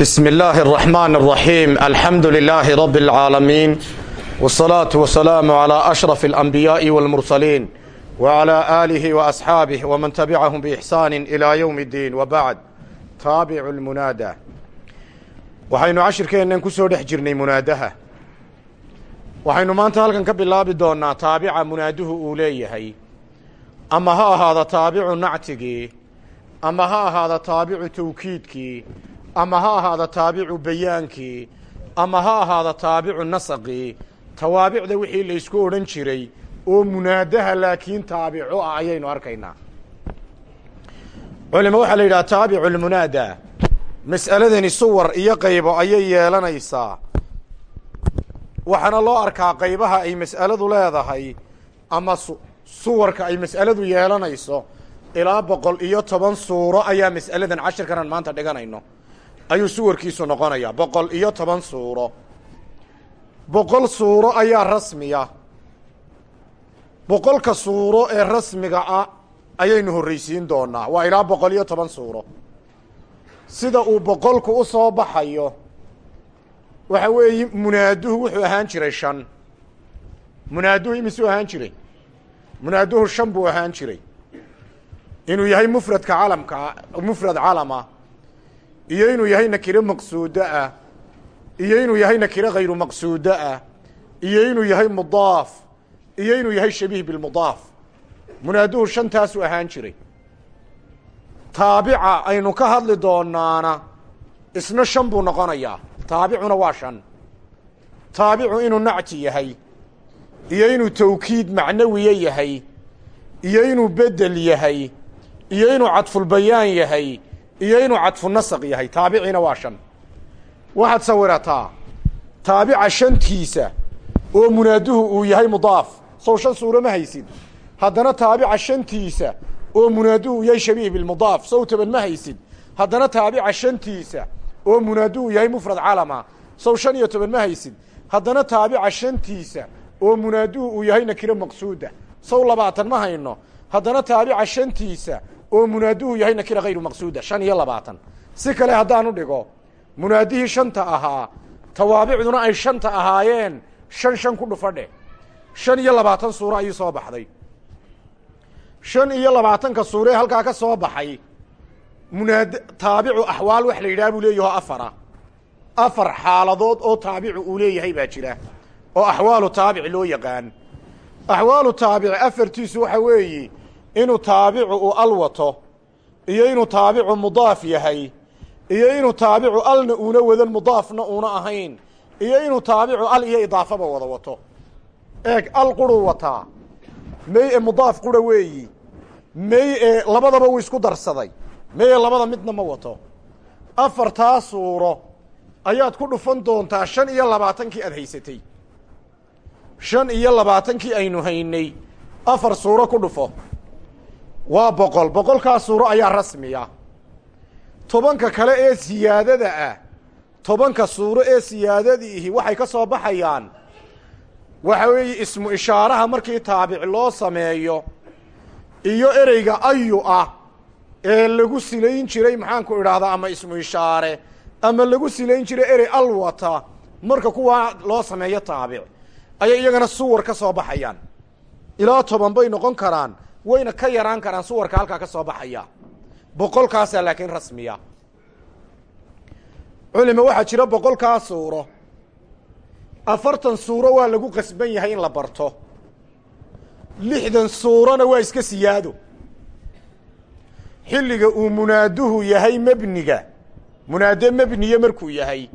بسم الله الرحمن الرحيم الحمد لله رب العالمين والصلاة والسلام على أشرف الأنبياء والمرسلين وعلى آله وأصحابه ومن تبعهم بإحسان إلى يوم الدين وبعد تابع المنادى waxaynu cashirkeennan ku soo dhex jirnay munaadaha waxaynu maanta halkan ka bilaabi doonnaa taabica munaaduhu uu leeyahay ama ha ahaada taabicu nactigii ama ha ahaada taabicu tawkiidkii ama ha ahaada taabicu bayaankii ama ha ahaada taabicu nasaqii tawaabicda wixii laysku odhan jiray oo munaadaha laakiin taabico ah ayaynu arkaynaa. Culima waxaa la yidhaha taabicu lmunaada mas'aladani suwar iyo qaybo ayay yeelanaysaa. Waxaana loo arkaa qaybaha ay mas'aladu leedahay ama su suwarka ay mas'aladu yeelanayso. Ilaa boqol iyo toban suuro ayaa mas'aladan cashirkanan maanta dhiganayno ayuu suwarkiisu noqonayaa boqol iyo toban suuro. Boqol suuro ayaa rasmiya. Boqolka suuro ee rasmiga ah ayaynu horreysiin doonaa. Waa ilaa boqol iyo toban suuro. Sida uu boqolku u soo baxayo waxa weeye munaaduhu wuxuu ahaan jiray shan. Munaaduhu imisuu ahaan jiray? Munaaduhu shan buu ahaan jiray. Inuu yahay mufradka calamkaa mufrad calama iyo inuu yahay nakiro maqsuudo ah iyo inuu yahay nakiro hayru maqsuudo ah iyo inuu yahay mudaaf iyo inuu yahay shabiih bilmudaaf munaaduhu shantaasuu ahaan jiray. Taabica aynu ka hadli doonaana isna shan buu noqonayaa. Taabicuna waa shan. Taabicu inuu nacti yahay iyo inuu tawkiid macnawiye yahay iyo inuu bedel yahay iyo inuu cadfulbayaan yahay iyo inuu cadfu nasaq yahay taabiciina waa shan. Waxaad sawirataa taabica shantiisa oo munaaduhu uu yahay mudaaf. Sow shan suuro ma haysid. Haddana taabica shantiisa oo munaaduhu uu yahay shabiih bilmudaaf sow toban ma haysid. Haddana taabica shantiisa oo munaaduhu yahay mufrad calama sow shan iyo toban ma haysid. Haddana taabica shantiisa oo munaaduhu uu yahay nakiro maqsuuda sow labaatan ma hayno. Haddana taabica shantiisa oo munaaduhu yahay nakira hayru maqsuuda shan iyo labaatan. Si kale haddaanu dhigo munaadihii shanta ahaa tawaabicduna ay shanta ahaayeen shan shan ku dhufadhe shan iyo labaatan suuro ayuu soo baxday. Shan iyo labaatanka suuree halkaa ka soo baxay munaad taabicu axwaal wax la yidhaha buu leeyaho afara. Afar xaaladood oo taabicu uu leeyahay baa jira oo axwaalu taabic loo yaqaan. Axwaalu taabici afartiisu waxa weeye inuu taabicu uu al wato iyo inuu taabicu mudaaf yahay iyo inuu taabicu alna uuna wadan mudaafna uuna ahayn iyo inuu taabicu al iyo idaafaba wada wato. Eeg al quruu wataa. May e mudaaf qura weeyi. May e labadaba wuu isku darsaday. May e labada midna ma wato. Afartaa suuro ayaad ku dhufan doontaa shan iyo labaatankii aad haysatay. Shan iyo labaatankii aynu haynay. Afar suuro ku dhufo waa boqol. Boqolkaa suuro ayaa rasmiya. Tobanka kale ee siyaadada ah tobanka suuro ee siyaadadiihi waxay ka soo baxayaan. Waxa weeye ismu ishaaraha markii taabic loo sameeyo iyo ereyga ayu ah ee lagu silayn jiray maxaanku idhaahdaa ama ismu ishaare ama lagu silayn jiray erey alwata marka kuwaa loo sameeyo taabic ayay iyagana suwar ka soo baxayaan. Ilaa toban bay noqon karaan wayna ka yaraan karaan suwarka halkaa ka soo baxaya. Boqolkaasaa laakiin rasmiya. Culima waxaa jira boqolkaa suuro. Afartan suuro waa lagu qasban yahay in la barto. Lixdan suurona waa iska siyaado. Xilliga uu munaaduhu yahay mebniga munaade mebniye markuu yahay.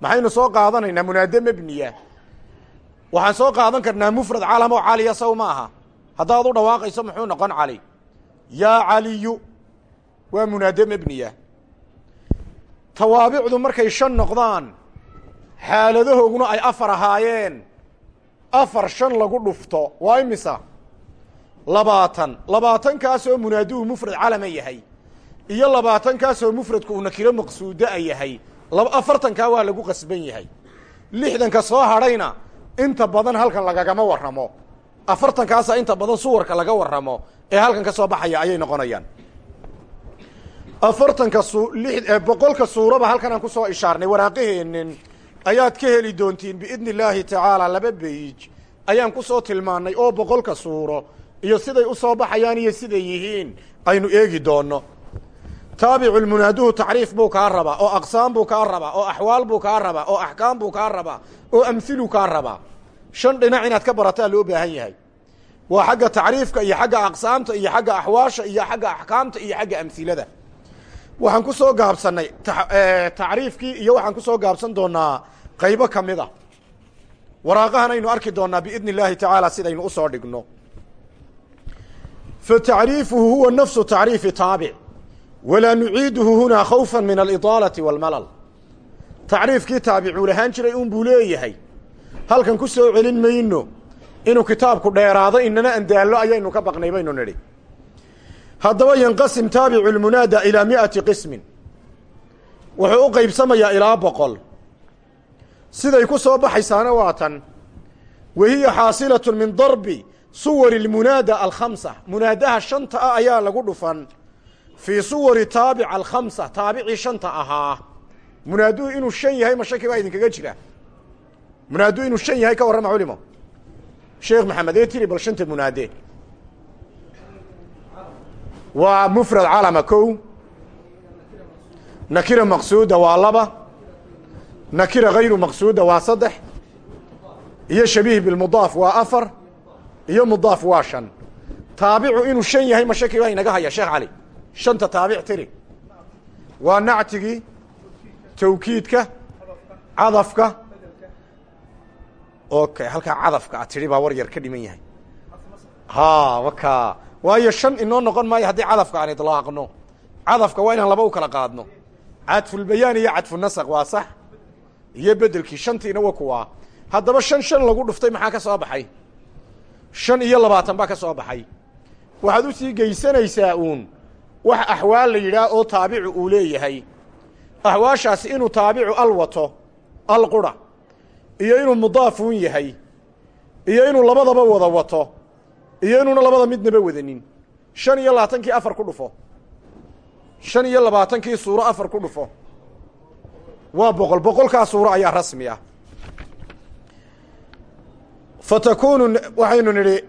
Maxaynu soo qaadanaynaa munaade mebniya waxaan soo qaadan karnaa mufrad calam oo caliya saw ma aha haddaad u dhawaaqayso muxuu noqon cali? Yaa caliyu waa munaade mebniya tawaabicdu markay shan noqdaan xaaladahooguna ay afar ahaayeen. Afar shan lagu dhufto waa imisa? Labaatan. Labaatankaasoo munaaduhu mufrad calama yahay. Iyo labaatankaasoo mufradku uu nakiro maqsuuda a yahay. Afartankaa waa lagu qasban yahay. Lixdanka soo hadhayna inta badan halkan lagagama warramo afartankaasa inta badan suwarka laga warramo ee halkan ka soo baxaya ayay noqonayaan. Afartanka li boqolka suuraba halkan aan ku soo ishaarnay waraaqaheennin ayaad ka heli doontiin biidni illaahi tacaala laba beij ayaan ku soo tilmaannay oo boqolka suuro iyo siday u soo baxayaan iyo siday yihiin aynu eegi doonno. Taabicu lmunaaduhu tacriif buu kaa rabaa oo aqsaam buu kaa rabaa oo axwaal buu kaa rabaa oo axkaam buu kaa rabaa oo amhilu kaa rabaa shan dhinac inaad ka barataa loo baahan yahay. Waa xagga tacriifka iyo xagga aqsaamta iyo xagga axwaasha iyo xagga axkaamta iyo xagga amhilada waxaan ku soo gaabsannay tacriifkii iyo waxaan ku soo gaabsan doonaa qaybo ka mid a. Waraaqahan aynu arki doonaa biidni illaahi tacaala sidaynu u soo dhigno. Fa tacriifuhu huwa nafsu tacriifi taabic. Walaa nuciiduhu hunaa khawfa min alidaalati walmalal tacriifkii taabicuu lahaan jiray un buu leeyahay halkan ku soo celin mayno inuu kitaabku dheeraado inana andaallo ayaynu ka baqnay baynu nidhi. Haddaba yanqasim taabicu lmunaada ilaa mi'ati qismin. Wuxuu u qaybsamayaa ilaa boqol. Siday ku soo baxaysaana waa tan. Wa hiya xaasilatun min darbi suwari lmunaada alkhamsa. Munaadaha shanta ah ayaa lagu dhufan. Fii suwari taabica alkhamsa taabicii shanta ahaa. Munaaduhu inuu shan yahay ma shaki baa idinkaga jira munaadu inuu shan yahay ka warrama culimo. Sheekh maxamed ee tiri bal shanta munaade waa mufrad calama kow. Nakira maqsuuda waa laba. Nakira hayru maqsuuda waa saddex. Iyo shabiih bilmudaaf waa afar. Iyo mudaaf waa shan. Taabicu inuu shan yahay ma shaki baa inaga haya sheekh cali shanta taabic tiri. Waa nactigii tawkiidka cadafka okay halkaa cadafka a tidhi baa war yar ka dhiman yahay. Ha waka. Waayo shan inoo noqon maayo haddii cadafka aan idlaaqno. Cadafka waa inaan laba u kala qaadno. Cadfulbayaan iyo cadfunasaq waa sax. Iyo bedelkii shantiina wa kuwaa haddaba shan shan lagu dhuftay maxaa ka soo baxay? Shan iyo labaatan baa ka soo baxay. Waxaad u sii geysanaysaa uun. Wax axwaal la yidhaah oo taabicu uu leeyahay. Axwaashaasi inuu taabicu al wato al qura iyo inuu mudaafuun yahay iyo inuu labadaba wada wato iyo inuuna labada midnaba wadanin. Shan iyo labaatankii afar ku dhufo. Shan iyo labaatankii suuro afar ku dhufo. Waa boqol boqolkaa suuro ayaa rasmi ah. Fa takuunu waxaynu nidhi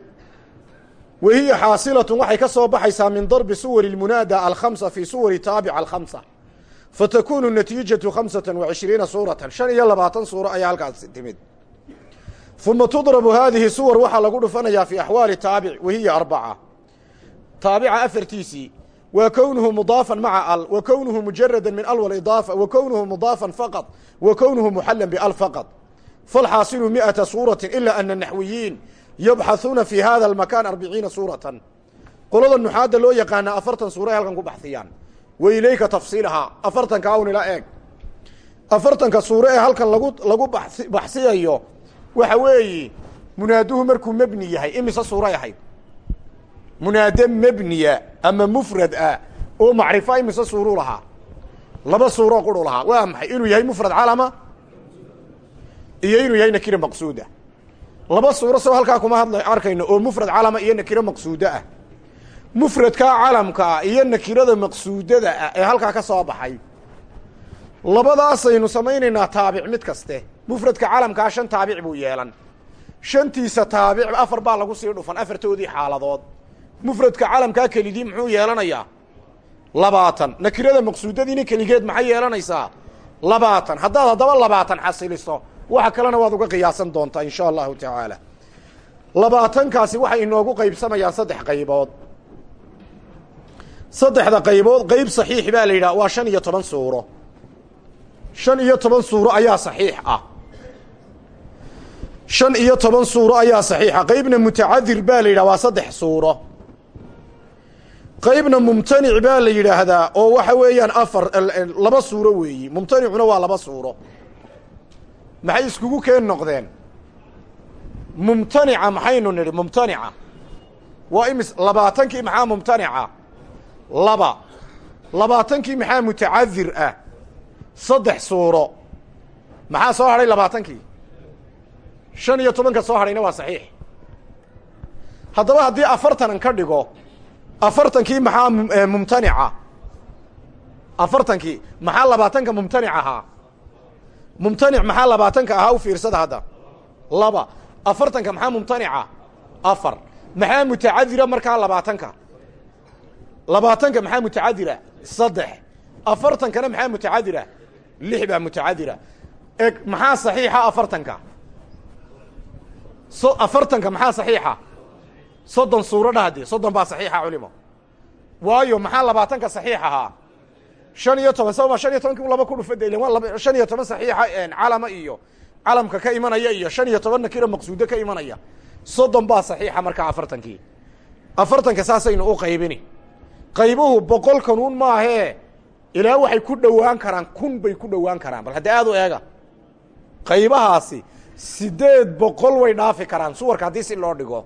wahiya xaasilatun waxay ka soo baxaysaa min darbi suwari lmunaada alkhamsa fii suwari taabica alkhamsa fa takuunu natiijatu khamsatan wa cishriina suuratan shan iyo labaatan suuro ayaa halkaas timid uma tudrabu haadihi suwar waxaa lagu dhufanayaa fii axwaali taabic wahiya arbaca taabica afartiisii wa kownuhu mudaafan maca al wa kownuhu mujarada min al walidaafa wa kownuhu mudaafan faqad wa kownuhu muxalan bial faqad falxaasilu mi'ata suuratin ilaa ana naxwiyiin yabxahuuna fi hada almakaan arbiciina suuratan qolada nuxaadda loo yaqaana afartan suura halkan ku baxsiyaan wa ilayka tafsiilahaa afartanka awn ila eeg. Afartanka suure ee halkan lagu lagu baxsiyayo waxa weeyi munaaduhu markuu mebni yahay imise suuray ahayd munaade mebniya ama mufrad ah oo macrifo imise suuruu lahaa? Laba suuroo quru lahaa. Waa maxay? Inuu yahay mufrad calama? Iyo inuu yahay nakira maqsuuda. Laba suuro soo halkaa kuma hadla arkayno oo mufrad calama iyo nakiro maqsuuda ah mufradkaa calamkaa iyo nakirada maqsuudada ah ee halkaa ka soo baxay. Labadaasaynu samaynaynaa taabic mid kaste. Mufradka calamkaa shan taabic buu yeelan. Shantiisa taabic afar baa lagu sii dhufan afartoodii xaaladood. Mufradka calamkaa kelidii muxuu yeelanayaa? Labaatan. Nakirada maqsuudadiina keligeed maxay yeelanaysaa? Labaatan. Haddaad haddaba labaatan xasiliso waxa kalena waad uga qiyaasan doontaa insha allahu tacaala labaatankaasi waxay inoogu qaybsamayaan saddex qaybood saddexda qaybood qeyb saxiix baa la yidhaha waa shan iyo toban suuro. Shan iyo toban suuro ayaa saxiix ah. Shan iyo toban suuro ayaa saxiixa qeybna mutacadir baa la yidhaha waa saddex suuro. Qeybna mumtanic baa la yidhaahdaa oo waxa weeyaan afar laba suuro weeyi. Mumtanicuna waa laba suuro. Maxay iskugu keen noqdeen? Mumtanica maxaynu nidhi mumtanica. Waa imis labaatankii maxaa mumtanica laba. Labaatankii maxaa mutacadir ah? Saddex suuro. Maxaa soo hadhay labaatankii? Shan iyo tobanka soo hadhayna waa saxiix. Haddaba haddii afartanan ka dhigo afartankii maxaa mumtanica? Afartankii maxaa labaatanka mumtanic ahaa? Mumtanic maxaa labaatanka ahaa u fiirsada hadda? Laba. Afartanka maxaa mumtanica? Afar. Maxaa mutacadira markaa labaatanka labaatanka maxaa mutacadira? Saddex. Afartankana maxaa mutacadira? Lix baa mutacadira. Eg maxaa saxiixa afartanka? So afartanka maxaa saxiixa? Soddon suuro dhahde soddon baa saxiixa culimo. Waayo maxaa labaatanka saxiix ahaa? Shan iyo toban sababa shan iyo tobankii laba ku dhufada ilan waa shan iyo toban saxiixa calama iyo calamka ka imanaya iyo shan iyo toban nakira maqsuudo ka imanaya. Soddon baa saxiixa markaa afartankii. Afartanka saasaynu u qaybini qaybuhu boqolkanuun maahee ilaa waxay ku dhowaan karaan kun bay ku dhowaan karaan. Bal hadda aad u eega qaybahaasi siddeed boqol way dhaafi karaan. Suwarka haddii si loo dhigo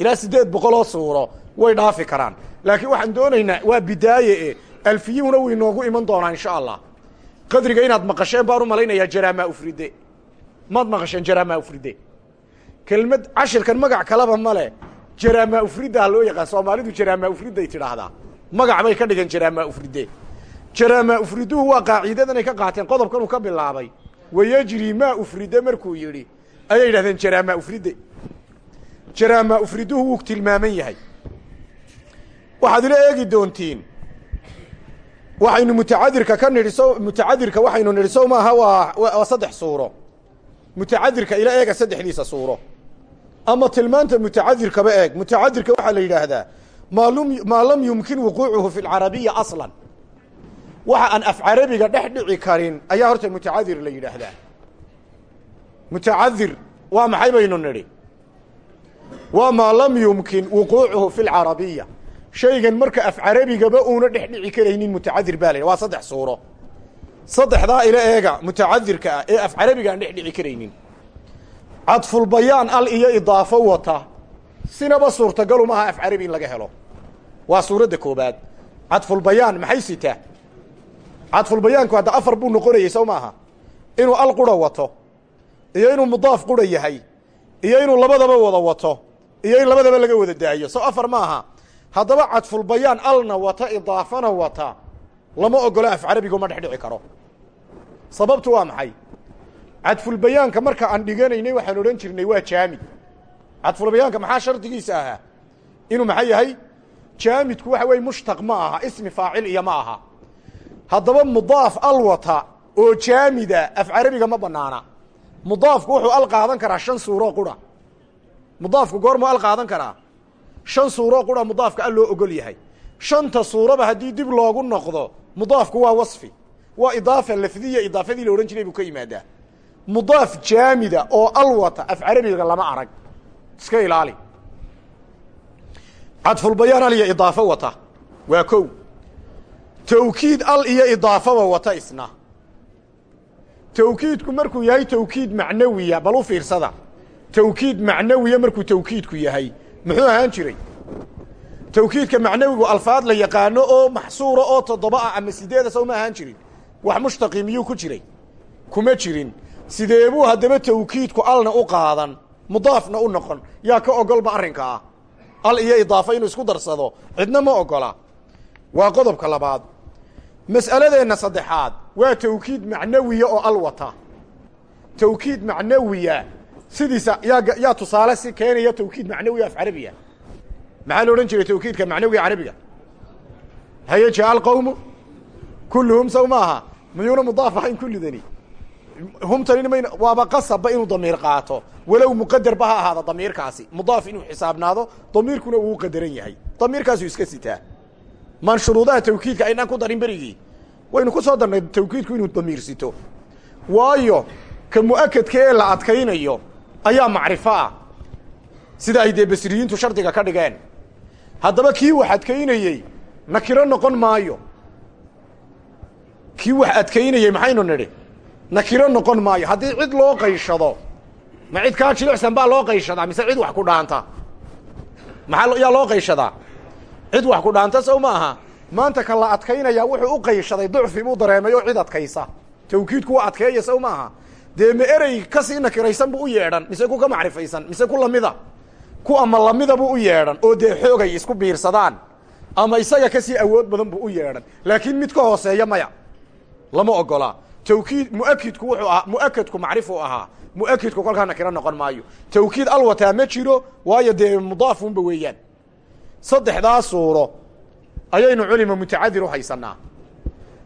ilaa siddeed boqoloo suuro way dhaafi karaan. Laakiin waxaan doonaynaa waa bidaaye e alfiyuhuna way noogu iman doonaa insha allah. Qadriga inaad maqasheen baan u malaynayaa jaraamaa ufride maad maqasheen jaraamaa ufride kelmad cashirkan magac kaleba male jaraamaa ufriddaa loo yaqaan. Soomaalidu jaraamaa ufridday tidhaahdaa magac bay ka dhigan jaraamaa ufride jaraamaa ufriduhu waa qaaciidadanay ka qaateen. Qodobkanuu ka bilaabay wayejri maa ufride markuu yidhi ayay yidhahdeen jaraamaa ufride. Jaraamaa ufriduhu wuu tilmaaman yahay. Waxaad ila eegi doontiin waxaynu mutacadirka ka nidhi so mutacadirka waxaynu nidhi sow maaha waa waa saddex suuro. Mutacadirka ila eega saddexdiisa suuro. Ama tilmaanta mutacadirkaba eeg. Mutacadirka waxaa la yidhaahdaa maa lam yumkin wuquucuhu fi lcarabiya aslan. Waxa aan af carabiga dhex dhici karin ayaa horta mutacadir la yidhaahdaa. Mutacadir waa maxay baynu nidhi? Waa maa lam yumkin wuquucuhu fi lcarabiya shaygan marka af carabigaba uuna dhex dhici karaynin mutacadir baa la yidhah waa saddex ila eega mutacadirka ah ee af carabiga aan dhex dhici karaynin. Cadfulbayaan al iyo idaafo wata. Sinaba suurtagalu maaha af carabi in laga helo waa suuradda koobaad. Cadfulbayaan maxay sitaa cadfulbayaanku hadda afar buu noqonayey sow maaha? Inuu al qura wato iyo inuu mudaaf qura yahay iyo inuu labadaba wada wato iyo in labadaba laga wada daayo. Sow afar maaha? Haddaba cadfulbayaan alna wata idaafana wata lama ogolo af carabigo ma dhex dhici karo. Sababtu waa maxay? Cadfulbayaanka marka aan dhiganaynay waxaan odhan jirnay waa jaamid cadfulbayaanka maxaa shardigiisa ahaa? Inuu maxay yahay jaamidku waxa weye mushtaq ma aha ismi faacil iyo ma aha. Haddaba mudaaf al wata oo jaamida af carabiga ma banaana. Mudaafku wuxuu al qaadan karaa shan suuroo qura mudaafku goormuu al qaadan karaa? Shan suuroo qura mudaafka al loo ogol yahay. Shanta suuraba haddii dib loogu noqdo mudaafku waa wasfi. Waa idaafa lafdiya idaafadii la odhan jiray buu ka yimaadaa. Mudaaf jaamida oo al wata af carabiga lama arag. Iska ilaali cadfulbayaan al iyo idaafo wata. Waa kow. Tawkiid al iyo idaafaba wata isna. Tawkiidku markuu yahay tawkiid macnawiya bal u fiirsada. Tawkiid macnawiya markuu tawkiidku yahay. Muxuu ahaan jiray? Tawkiidka macnawigu alfaad la yaqaano oo maxsuura oo toddoba ah ama sideeda sow ma ahaan jirin. Wax mushtaqi miyuu ku jiray. Kuma jirin. Sideebuu haddaba tawkiidku alna u qaadan? Mudaafna u noqon. Yaa ka ogolba arrinka ah al iyo idaafo inuu isku darsado cidna ma ogola. Waa qodobka labaad. Mas'aladeenna saddexaad waa tawkiid macnawiya oo al tawkiid macnawiya sidiisa yaa yaa tusaale si keenaya tawkiid macnawiya af carabiya. Maxaa la odhan jiray tawkiidka macnawiga carabiga? Haye alqawmu kulluhum sow maaha miyuuna mudaaf kullidani humtanina mayna waaba qasabba inuu damiir qaato. Walow muqadarba ha ahaada damiirkaasi. Mudaaf inuu xisaabnaado damiirkuna uu qadaran yahay. Damiirkaasuu iska sitaa. Maan shuruudaha tawkiidka aynaan ku darin berigii waynu ku soo darnay tawkiidku inuu damiir sito. Waayo ka mu'akadka ee la adkaynayo ayaa macrifo ah. Sida ay dee basriyiintu shardiga ka dhigeen. Haddaba kii wax adkaynayey nakiro noqon maayo. Kii wax adkaynayey maxaynu nidhi nakiro noqon maayo. Haddii cid loo qayshado ma cid kaa jilicsan baa loo qayshadaa mise cid wax ku dhaanta? Maxaa yaa loo qayshadaa cid wax ku dhaanta sow ma aha. Maanta ka la adkaynayaa wuxuu u qayshaday ducfi buu dareemay oo cid adkaysa. Tawkiidku waa adkeeya sow ma aha. Dee ma erey ka sii nakiraysan buu u yeedhan mise ku ka macrifaysan mise ku lamida? Ku ama lamida buu u yeedhan oo dee xoogay isku biirsadaan ama isaga ka sii awood badan buu u yeedhan. Laakiin mid ka hooseeya maya lama ogolaa tawkiid muakidku wuxuu ahaa muakadku macrifuu ahaa. Muakidku kolkaa nakiro noqon maayo. Tawkiid alwataa ma jiro waayo dee mudaafunba weeyaan. Saddexdaa suuro ayaynu culima mutacadir u haysanaa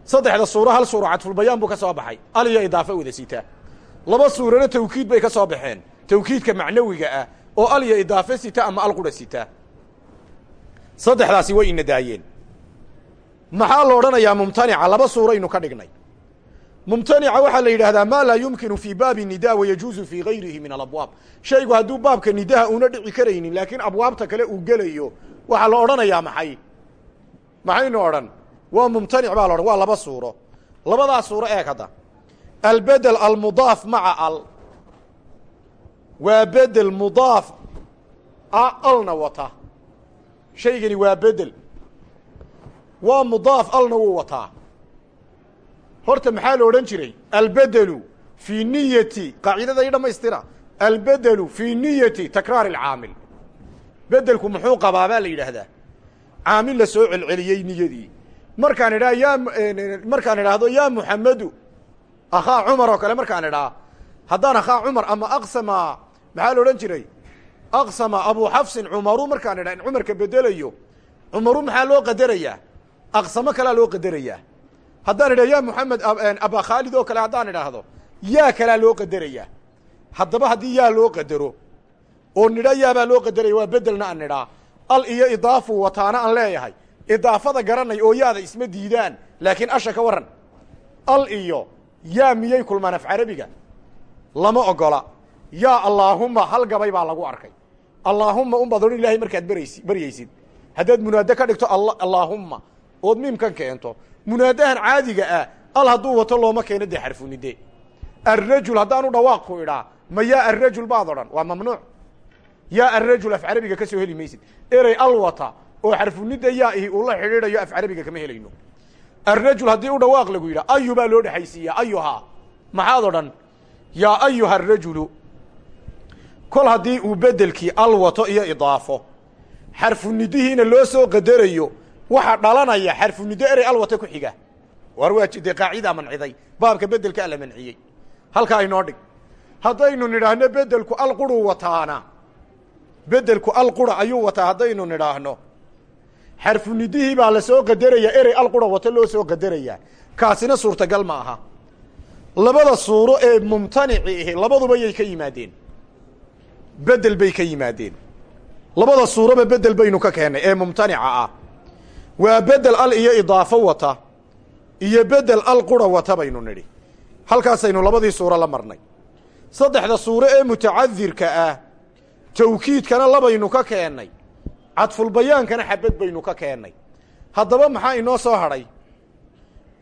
saddexda suuro hal suuro cadfulbayaan buu ka soo baxay. Al iyo idaafe wada sitaa laba suurona tawkiid bay ka soo baxeen. Tawkiidka macnawiga ah oo al iyo idaafe sita ama al qura sita saddexdaasi way ina daayeen. Maxaa la odhanayaa mumtanica? Laba suuraynu ka dhignay mumtanica waxaa la yidhaahdaa maa laa yumkinu fii baabi nida wayajuuzu fii gayrihi min alabwaab. Shaygu hadduu baabka nidaha una dhici karaynin laakiin abwaabta kale uu gelayo waxaa la odhanayaa maxay? Maxaynu odhan? Waa mumtanic baa la odhan waa laba suuro. Labadaa suuro eeg hadda. Albedel almudaaf maca al. Waa bedel mudaaf a alna wata. Shaygani waa bedel. Waa mudaaf alna wuu wataa horta maxaa la odhan jiray? Albedelu fii niyati qaacidada i dhamaystira. Albedelu fii niyati takraar alcaamil. Bedelku muxuu qabaa baa la yidhaahdaa. Caamil la soo celceliyey niyadii. Markaan idhaha yaa markaan idhaahdo yaa muxamedu akhaa cumar oo kale markaan idhaa haddaan akhaa cumar ama aqsama maxaa la odhan jiray? Aqsama abu xafsin cumaru markaan idhaa in cumarka bedelayo. Cumaru maxaa loo qadarayaa? Aqsamo kalaa loo qadarayaa haddaan idhaha ya moxamed aba khaalid oo kale haddaan idhaahdo yaa kalaa loo qadarayaa haddaba haddii yaa loo qadaro oo nidha yaabaa loo qadaraya waa bedelna aan nidhaa. Al iyo idaafu wataana aan leeyahay. Idaafada garanay oo yaada isma diidaan laakiin asha ka warran. Al iyo yaa miyay kulmaan af carabiga? Lama ogola. Yaa allaahumma hal gabay baa lagu arkay. Allaahumma unbaad odhan ilahay markaad beraysi baryaysid. Haddaad munaado ka dhigto allaahumma ood miimkan keento munaadahan caadiga ah al hadduu wato looma keeno dee xarfunide arrajul haddaanu dhawaaq ku idhaa ma yaa arrajul baad odhan waa mamnuuc. Yaa arrajul af carabiga ka soo heli maysid. Erey al wata oo xarfunida yaa ihi uu la xidhiidhayo af carabiga kama helayno. Arrajul haddii u dhawaaq lagu yidhaha ayu baa loo dhexaysiiyaa ayuhaa maxaad odhan yaa ayuha arajulu kol haddii uu bedelkii al wato iyo idaafo xarfunidihiina loo soo qadarayo waxaa dhalanaya xarfunido erey al wata ku xiga. War waa dee qaacidaa manciday baabka bedelkaa la manciyey halkaa inoo dhig. Haddaynu nidhaahno bedelku al quruu wataana. Bedelku al qura ayuu wataa haddaynu nidhaahno. Xarfunidihii baa la soo qadaraya erey al qura wata loo soo qadarayaa kaasina suurtagal ma aha. Labada suuro ee mumtanici ahi labaduba yay ka yimaadeen. Bedel bay ka yimaadeen. Labada suuroba bedel baynu ka keennay ee mumtanica ah waa bedel al iyo idaafo wata iyo bedel al qura wata baynu nidhi. Halkaasaynu labadii suuro la marnay. Saddexda suuro ee mutacadirka ah tawkiidkana labaynu ka keennay cadfulbayaankana xabad baynu ka keennay haddaba maxaa inoo soo hadhay?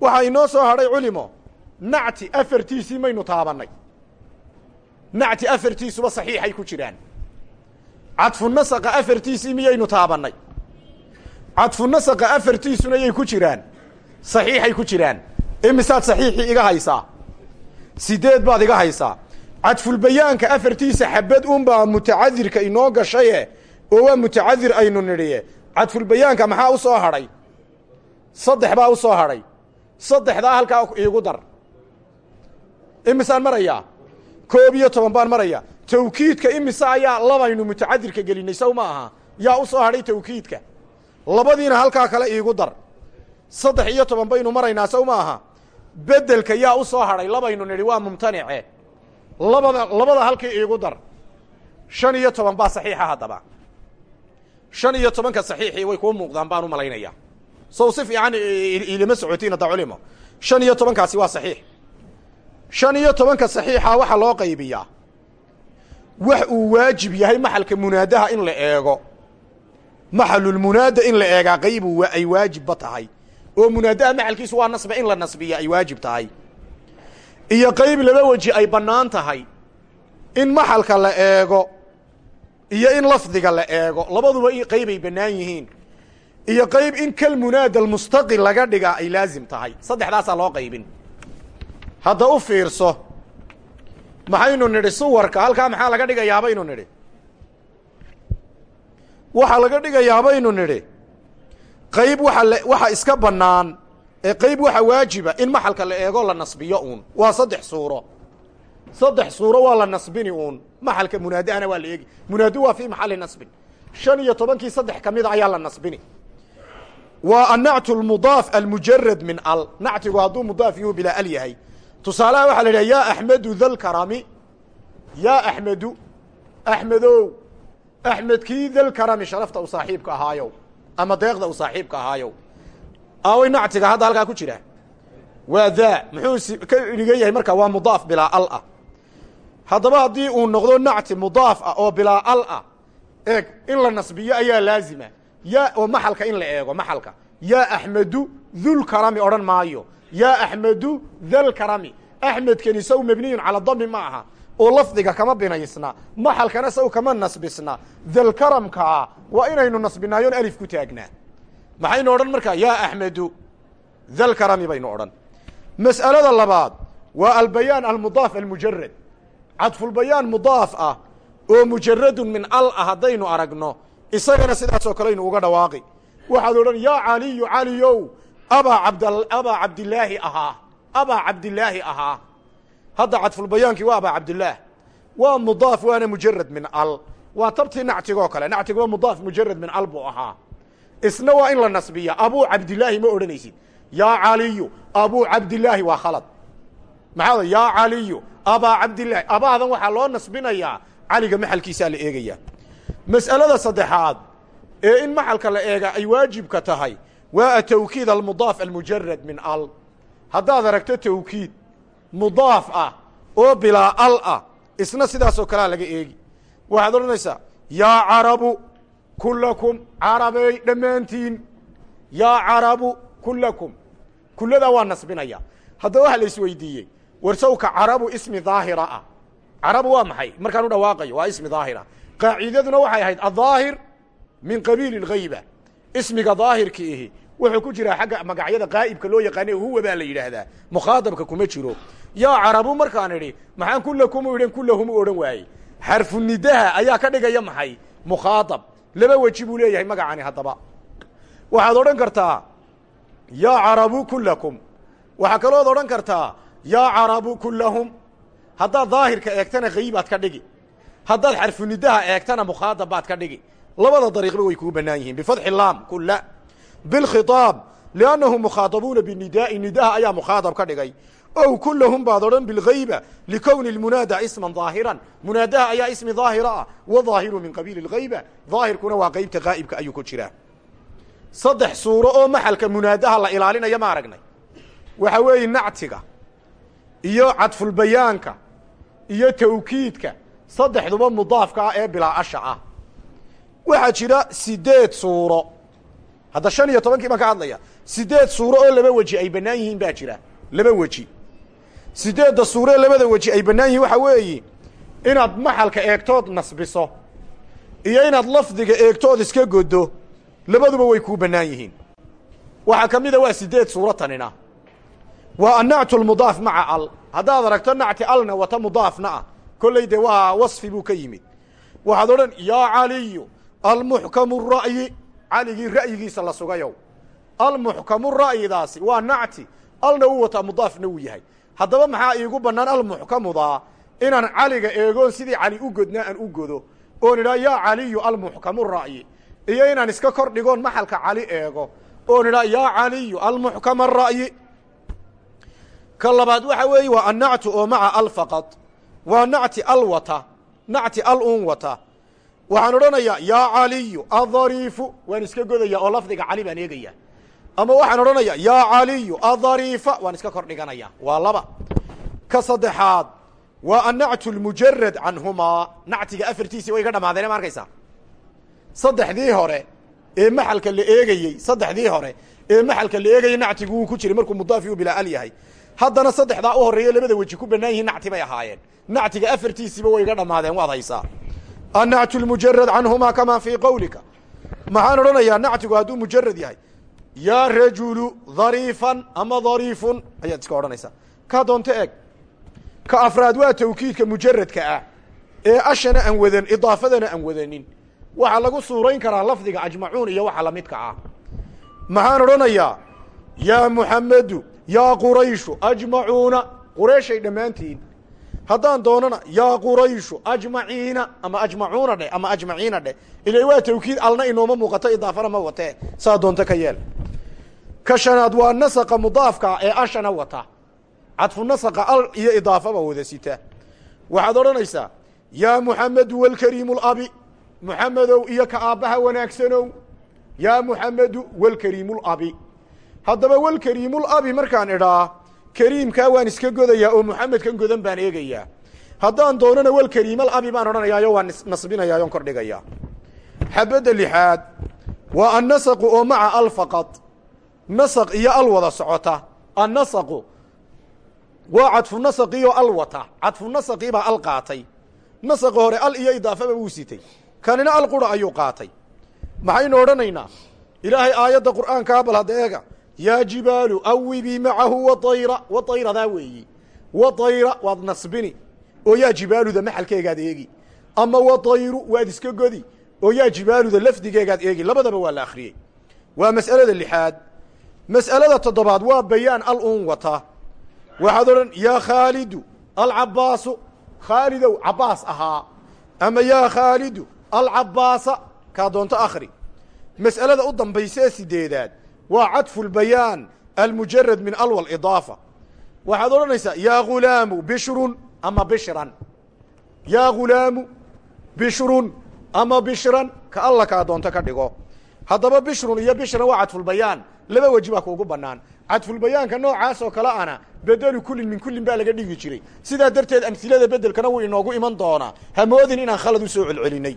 Waxaa inoo soo hadhay culimo nacti afartiisii maynu taabannay. Nacti afartiisuba saxiixay ku jiraan. Cadfunasaqa afartiisii miyaynu taabannay cadfunasaqa afartiisuna yay ku jiraan. Saxiixay ku jiraan. Imisaad saxiixii iga haysaa. Sideed baad iga haysaa. Cadfulbayaanka afartiisa xabad unbaa mutacadirka inoo gashaye oo waa mutacadir aynu nidhiye cadfulbayaanka maxaa u soo hadhay? Saddex baa u soo hadhay. Saddexdaa halkaa iigu dar. Imisaan marayaa koob iyo toban baan maraya. Tawkiidka imise ayaa labaynu mutacadirka gelinay saw ma aha. Yaa u soo hadhay tawkiidka labadiina halkaa kale iigu dar. Saddex iyo toban baynu maraynaa saw ma aha. Bedelka yaa u soo hadhay labaynu nidhi waa mumtanice. Labada labada halkii iigu dar. Shan iyo toban baa saxiixa haddaba. Shan iyo tobanka saxiixii way kuu muuqdaan baan u malaynayaa sow si fiican ilama socotiin hadda culimo. Shan iyo tobankaasi waa saxiix. Shan iyo tobanka saxiixa waxaa loo qaybiyaa. Wax uu waajib yahay maxalka munaadaha in la eego maxalulmunaada in la eegaa qaybu ay waajibba tahay. oo munaadaha maxalkiisu waa nasba in la nasbiya ay waajib tahay. iyo qayb laba weji ay bannaan tahay. in maxalka la eego iyo in lafdiga la eego labaduba qaybay bannaan yihiin. iyo qayb in kalmunaada almustaqil laga dhigaa ay laazim tahay. saddexdaasaa loo qaybin. hadda u fiirso maxaynu nidhi suwarka halkaa maxaa laga dhigayaa baynu nidhi waxaa laga dhigayaa baynu nidhi qayb waxa iska bannaan ee qayb waxa waajiba in maxalka la eego la nasbiyo uun. Waa saddex suuro. Saddex suuro waa la nasbini uun. Maxalka munaadahana waa la eegi. Waa fii maxali nasbin. Shan iyo tobankii saddex ka mida ayaa la nasbini. Waa annactu lmudaaf almujarad min al. Nactigu hadduu mudaaf yuhu bilaa al yahay. Tusaalaha waxaa la idhaha yaa axmedu dalkarami yaa axmedu axmedow axmedkii dalkarami sharafta u saaxiibka ahaayow ama deeqda u saaxiibka ahaayow. Aaway nactiga hadda halkaa ku jira. Waa daa muxuu ka dhigan yahay marka waa mudaaf bilaa al ah. Haddaba haddii uu noqdo nacti mudaaf ah oo bilaa al ah eeg in la nasbiyo ayaa laazima. Ya oo maxalka in la eego maxalka. Yaa axmedu dulkarami odhan maayo. Yaa axmedu dalkarami oo lafdiga kama binaysna maxalkana saw kama nasbisna. Dalkaramkaa waa inaynu nasbinaayoon alif ku taagnaa maxaynu odhan markaa yaa axmedu dalkarami baynu odhan. Mas'alada labaad waa albayaan almudaaf almujarad cadfulbayaan mudaaf ah oo mujaradun min al ah haddaynu aragno isagana sidaasoo kale aynu uga dhawaaqi. Waxaad odhan yaa caliyu caliyow abaa abd abaa cabdilaahi ahaa abaa cabdilaahi ahaa hadda cadfulbayaankii waa abaa cabdillaah waa mudaaf waana mujarad min al. Waa tabtii nactigoo kale. Nactigu waa mudaaf mujarad min al buu ahaa. Isna waa in la nasbiya. Abuu cabdilaahi ma odhanaysid. Yaa caliyu abuu cabdilaahi waa khalad. Maxaa yaa caliyu abaa cabdilaahi abaadan waxaa loo nasbinayaa. Caliga maxalkiisaa la eegayaa. Mas'alada saddexaad ee in maxalka la eega ay waajibka tahay waa atawkiid almudaaf almujarad min al. Haddaad mudaaf ah oo bilaa al ah isna sidaasoo kalea laga eegi. Waxaad odhanaysaa yaa carabu kulakum carabey dhammaantiin. Yaa carabu kulakum kulladaa waa nasbinaya. Haddaba waxa la isweydiiyey warsawka carabu ismi daahira ah. Carabu waa maxay? Markaan u dhawaaqayo waa ismi daahira. Qaacidaduna waxay ahayd adaahir min qabiili اlgayba ismiga daahirka ihi wuxuu ku jiraa xagga magacyada qaa'ibka loo yaqaana huwa baa la yidhaahdaa. Mukhaadabka kuma jiro. Yaa carabu markaan idhi maxaan kulakumu idhan kulahum u odhan waayey. Xarfu nidaha ayaa ka dhigaya maxay? Mukhaadab laba weji buu leeyahay magacani haddaba. Waxaad odhan kartaa yaa carabu kulakum waxaa kalood odhan kartaa yaa carabu kulahum haddaad daahirka eegtana haybaad ka dhigi. Haddaad xarfunidaha eegtana mukhaadab baad ka dhigi. Labada dariiqba way kuu bannaan yihiin. Bifatxi laam kula bilkhiaab liannahum mukhaadabuuna binidaa'i nidaha ayaa mukhaadab ka dhigay ow kulahum baad odhan bilgayba likowni lmunaada isman daahiran munaadaha ayaa ismi daahira ah wadaahiru min qabiili اlgayba daahirkuna waa qeybta qaa'ibka ayuu ku jiraa saddex suuro oo maxalka munaadaha la ilaalinaya ma aragnay waxa weeye iyo tawkiidka saddexduba mudaafka ee bilaa asha ah waxaa jira sideed suuro hadda shan iyo tobankii baan ka hadlaya sideed suuro oo laba weji ay bannaan yihiin baa jira. Laba weji. Sideedda suuro ee labada weji ay bannaan yihiin waxaa weeyi inaad maxalka eegtood nasbiso iyo inaad lafdiga eegtood iska goddo labaduba way kuu bannaan yihiin. Waxaa ka mida waa sideed suuro tanina. Waa annactu lmudaaf maca al. Haddaad aragto nacti alna wata mudaafna ah. Kolley dee waa wasfi buu ka yimid. Waxaad odhan yaa caliyu almuxkamu ra'yi caligii ra'yigiisa la sugayow. Almuxkamu ra'yidaasi waa nacti. Alna uu wataa mudaafna uu yahay. Haddaba maxaa iigu bannaan almuxkamudaa inaan caliga eegoon sidii cali u godnaa aan u godo. Oon idhaa yaa caliyu almuxkamu ra'yi. Iyo inaan iska kor dhigoon maxalka cali eego. Oon idhaa yaa caliyu almuxkama ra'yi. Ka labaad waxa weeye waa annactu oo maca al faqad waa nacti al wata nacti al un wata waxaan odhanayaa yaa caliyu adariifu waan iska godaya oo lafdiga cali baan eegaya ama waxaan odhanayaa yaa caliyu adariifa waan iska kor dhiganaya waa laba. Ka saddexaad waa annactu lmujarad canhumaa nactiga afartiisii way iga dhamaadeen ma arkaysaa? Saddexdii hore ee maxalka la eegayey saddexdii hore ee maxalka la eegayey nactigu wuu ku jiray markuu mudaafi u bilaa al yahay. Haddana saddexdaa u horreeyo labada weji ku bannaan yihiin nacti bay ahaayeen. Nactiga afartiisiiba way iga dhammaadeen waad haysaa annactu lmujarad canhumaa kamaa fii qawlika maxaan odhanayaa nactigu hadduu mujarad yahay yaa rajulu dhariifan ama dhariifun ayaad iska odhanaysaa ka doonto eg ka afraad waa tawkiidka mujaradka ah ee ashana aan wadan idaafadana aan wadanin waxaa lagu suurayn karaa lafdiga ajmacuun iyo waxa lamidka ah maxaan odhanayaa yaa muxamedu yaa qurayshu ajmacuuna qurayshay dhammaantiin haddaan doonana yaa qurayshu ajmaciina ama ajmacuuna dheh ama ajmaciina dheh ila waa tawkiid alna inooma muuqato idaafana ma watee saa doonto ka yeel. Ka shanaad waa nasaqa mudaafka ee ashana wata. Cadfu nasaqa al iyo idaafaba wada sita. Waxaad odhanaysaa yaa muxamedu walkariimu labi muxamedow iyo ka aabbaha wanaagsanow. Yaa muxamedu walkariimulabi haddaba walkariimulabi markaan idhaa kariimkaa waan iska godayaa oo muxamedkan godan baan eegayaa. Haddaan doonana walkariimalabi baan odhanayaayo waan nasbinayaa kor dhigayaa xabadda lixaad waa annasaqu oo maca al faqad nasaq iyo al wada socota. Annasaqu waa cadfu nasaqiioo al wata. Cadfu nasaqiibaa al qaatay. Nasaqa hore al iyo idaafaba wuu sitay. Kanina al qura ayuu qaatay. Maxaynu odhanaynaa? Ilaahay aayadda qur'aankaa bal hadda eega yaa jibaalu awibii macahu waayra waayradaa weeyi waayra waad nasbini oo yaa jibaaluda maxalkeegaad eegi ama waayru waad iska godi oo yaa jibaaluda lafdigeegaad eegi labadaba waa la akhriyey waa mas'alada lixaad mas'alada toddobaad waa bayaan al un wata waxaad odhan yaa khaalidu alcabbaasu khaalidow cabbaas ahaa ama yaa khaalidu alcabbaasa kaa doonto akhri mas'alada u dambaysa ee sideedaad waa cadfu lbayaan almujarad min alwa lidaafa waxaad odhanaysaa yaa ghulaamu bishrun ama bishran? Yaa ghulaamu bishrun ama bishran? Ka alla kaa doonto ka dhigo. Haddaba bishrun iyo bishran waa cadfulbayaan laba weji baa kuugu bannaan. Cadfulbayaanka noocaas oo kale ana bedelu kullin min kullin baa laga dhigi jiray. Sidaa darteed amhilada bedelkana wuu inoogu iman doonaa. Hamoodin inaan khalad u soo celcelinay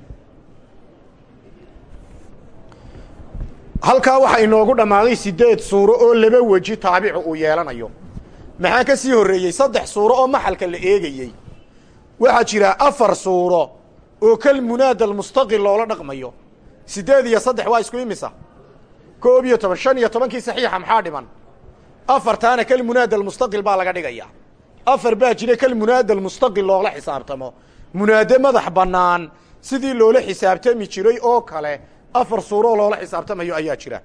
halkaa waxaa inoogu dhammaaday sideed suuro oo laba weji taabicu uu yeelanayo. Maxaa ka sii horreeyey? Saddex suuro oo maxalka la eegayey. Waxaa jira afar suuro oo kal munaada almustaqil loola dhaqmayo. Siddeed iyo saddex waa isku imisa. Koob iyo toban shan iyo tobankii saxiixa maxaa dhiman? Afartaana kal munaada almustaqil baa laga dhigayaa afar baa jira kal munaada almustaqil loola xisaabtamo. Munaade madax bannaan sidii loola xisaabtami jiray oo kale afar suuro oo loola xisaabtamayo ayaa jira.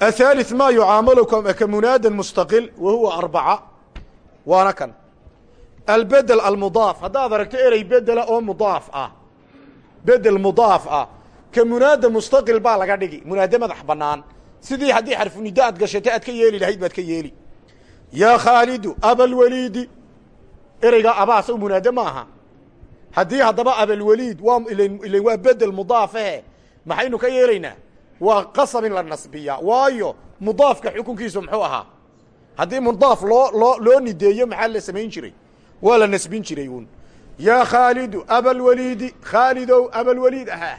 Athaalith maa yucaamalu ka munaadan mustaqil wa huwa arbaca. Waana kan. Albedel almudaaf. Haddaad aragto erey bedela oo mudaaf ah. Bedel mudaaf ah. Ka munaada mustaqil baa laga dhigi. Munaade madax bannaan. Sidii haddii xarfunida aad gashato aad ka yeeli lahayd haddii haddaba abalwaliid waa ilan waa bedel mudaafahe maxaynu ka yeelaynaa? Waa qasab in la nasbiyaa. Waayo mudaafka xukunkiisu muxuu ahaa? Haddii mudaaf loo loo loo nideeyo maxaa la samayn jiray? Waa la nasbin jiray uun. Yaa khaalidu abalwaliidi khaalidow abalwaliid ahaa.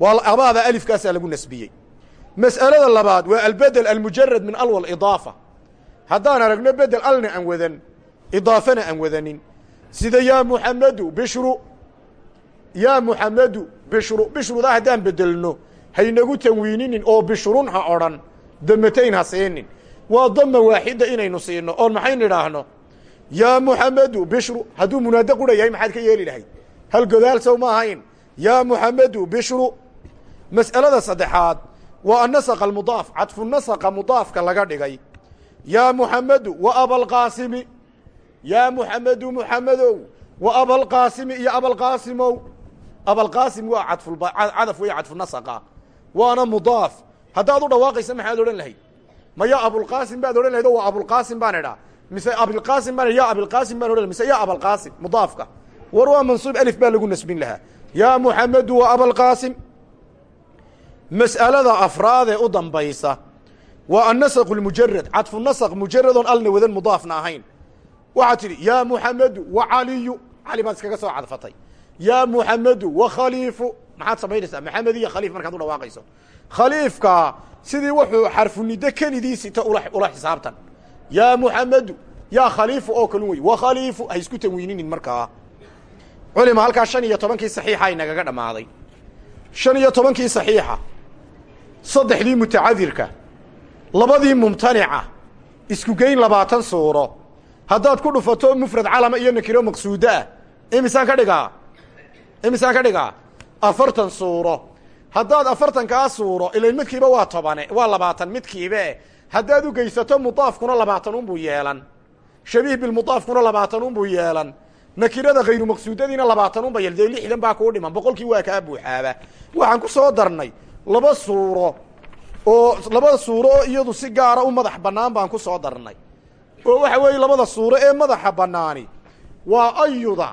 Waa abaada alifkaasaa lagu nasbiyey. Mas'alada labaad waa albedel almujarad min alwa idaafa. Haddaan aragno bedel alna aan wadan idaafana aan wadanin sida yaa muxamedu bishru yaa muxamedu bishru bishrudaa haddaan bedelno haynagu tanwiininin oo bishrun ha odhan damatayn ha siinin waa dama waaxida inaynu siino oon maxaynu idhaahno yaa muxamedu bishru hadduu munaado qura yahay maxaad ka yeeli lahayd. Hal godaal sow ma ahayn. Yaa muxamedu bishru mas'alada saddexaad waa annasaqa almudaaf cadfu nasaqa mudaafka laga dhigay. Yaa muxamedu wa abalqaasimi yaa muxamedu muxamedow wa abalqaasimi iyo abalqaasimow abalqaasim waa cadfcadaf wey cadfunasaqa waana mudaaf. Haddaad u dhawaaqaysa maxaad odhan lahayd? Ma yaa abulqaasim baad odhan lahayd o waa abulqaasim baan idhaa. Mise abilqaasim baan ya abilqaasim baan odhan mise yaa abalqaasim mudaafka. War waa mansuub alif baa lagu nasbin lahaa. Yaa muxamedu wa abalqaasim mas'alada afraadee u dambaysa waa annasaqu lmujarad cadfu nasaq mujaradoon alna wadan mudaafna ahayn waxaad tidhi yaa muxamedu wa caliyu cali baad iskaga soo cadfatay. Yaa muxamedu wa khaliifu. Maxaad samaynaysaa? Maxamed iyo khaliif markaad u dhawaaqayso. Khaliifka sidii wuxuu xarfuniddo kelidiisita ula xisaabtan. Yaa muxamedu yaa khaliifu oo kalun wey wa khaliifu ha isku tanwiininin markaa culima halkaa shan iyo tobankii saxiixa inagaga dhammaaday. Shan iyo tobankii saxiixa saddexdii mutacadirka labadii mumtanica isku geyn labaatan suuro haddaad ku dhufato mufrad calama iyo nakiro maqsuudo ah. Imisaan ka dhigaa? Imisaan ka dhigaa? Afartan suuro. Haddaad afartankaa suuro ilan midkiiba waa tobane waa labaatan midkiibe. Haddaad u geysato mudaafkuna labaatan unbuu yeelan. Shabiih bilmudaafkuna labaatan unbuu yeelan. Nakirada khayru maqsuudadiina labaatan unba yeel dee lixdan baa kuu dhiman. Boqolkii waa kaa buuxaaba. Waxaan ku soo darnay laba suuro oo labada suuro oo iyadu si gaara u madax bannaan baan ku soo darnay oo waxa weeye labada suuro ee madaxa bannaani waa ayuda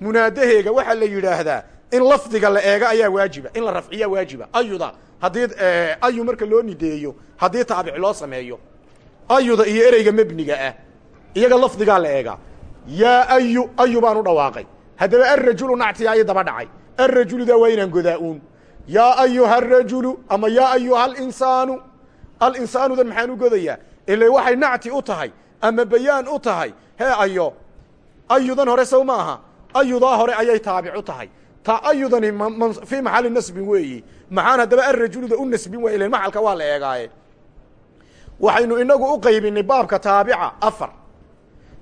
munaadaheega waxaa la yidhaahdaa in lafdiga la eego ayaa waajiba in la rafciyaa waajiba. Ayuda haddii ayu marka loo nideeyo haddii taabic loo sameeyo ayuda iyo ereyga mebniga ah iyaga lafdigaa la eegaa yaa ayu ayu baan u dhawaaqay. Haddaba nactiga ay daba dhacay. Arajuludaa waa inaan godaa-uun yaa ayuha arajulu ama yaa ayuha alinsaanu alinsaanudan maxaan u godayaa? Ile waxay nacti u tahay ama bayaan u tahay. Hee ayo ayudan hore sow ma aha. Ayudaa hore ayay taabic u tahay. Ta ayudani fii maxali nasbin weeyi. Maxaan haddaba arajuluda u nasbin waay ilan maxalka waa la eegaaye. Waxaynu inagu u qaybinay baabka taabica afar.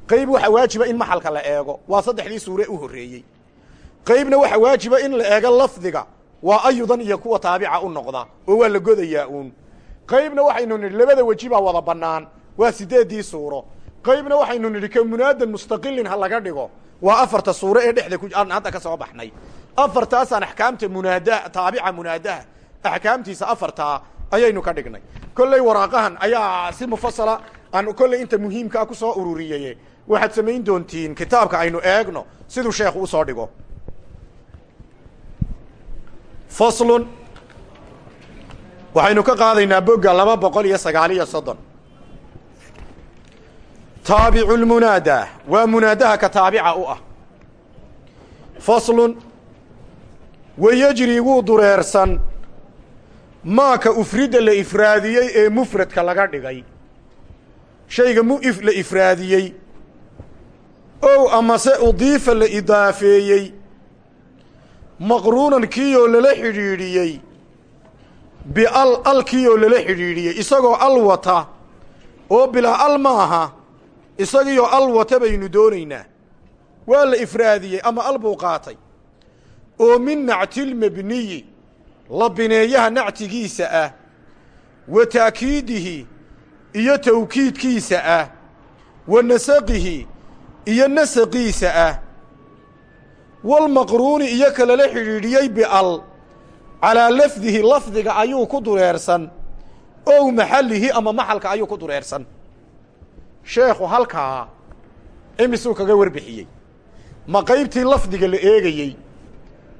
Qayb waxa waajiba in maxalka la eego. Waa saddexdii suure u horreeyey. Qaybna waxa waajiba in la eego lafdiga. Waa ayudan iyo kuwa taabica u noqda oo waa la godayaa uun. Qaybna waxaynu nidhi labada weji baa wada bannaan waa sideeddii suuro? Qaybna waxaynu nidhi ka munaadan mustaqilin ha laga dhigo. Waa afarta suuro ee dhexda ku aan hadda ka soo baxnay. Afartaasaan axkaamta munaada taabica munaadaha axkaamtiisa afartaa ayaynu ka dhignay. Kolley waraaqahan ayaa si mufasala aan kolley inta muhiimkaa ku soo ururiyey waxaad samayn doontiin kitaabka aynu eegno siduu sheekhu u soo dhigo. Faslun. Waxaynu ka qaadaynaa bogga laba boqol iyo sagaal iyo soddon taabicu lmunaadaa waa munaadaha ka taabica u ah. Faslun wayejri wuu dureersan. Maaka ufridda la ifraadiyey ee mufradka laga dhigay. Shayga mu la ifraadiyey. Ow amase udiifa la idaafeeyey. Maqruunan kiiyoo lala xidhiidhiyey. Bial al kiiyoo lala xidhiidhiyey. Isagoo al wata oo bilaa al isagiioo al wata baynu doonaynaa. Waa la ifraadiyey ama al buu qaatay. Oo min nactilmabniyi la bineeyaha nactigiisa ah wa taakiidihi iyo tawkiidkiisa ah wa nasaqihi iyo nasaqiisa ah. Walmaqruuni iyo ka lala xidhiidhiyey bial calaa lafdihi lafdiga ayuu ku dureersan ow maxallihi ama maxalka ayuu ku dureersan sheekhu halkaa imisuu kaga warbixiyey. Ma qaybtii lafdiga la eegayey?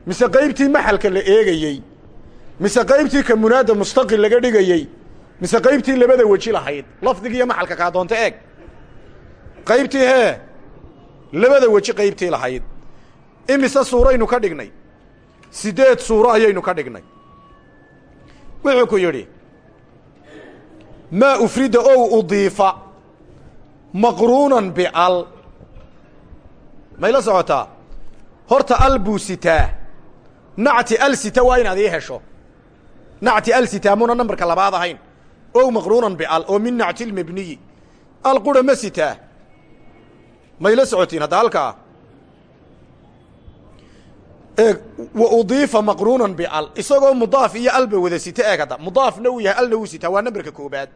Mise qaybtii maxalka la eegayey? Mise qaybtii ka munaada mustaqil laga dhigayey? Mise qaybtii labada weji lahayd? Lafdiga iyo maxalka kaa doonto eeg. Qaybtii hee labada weji qaybtii lahayd. Imise suuraynu ka dhignay? Siddeed suuro ayaynu ka dhignay. Wuxuu ku yidhi maa ufrida ow udiifa maqruunan bial mayla socotaa horta al buu sitaa al sita waa inaad hesho nacti al sitaa muna nambarka labaad ahayn ow maqruunan bial oo min nacti lmabniyi al qura ma mayla socotiin hadda halkaa eeg wa udiifa maqruunan bial isagoo mudaaf iyo alba wada sita eeg hadda mudaafna uu yahay alna wuu sitaa koobaad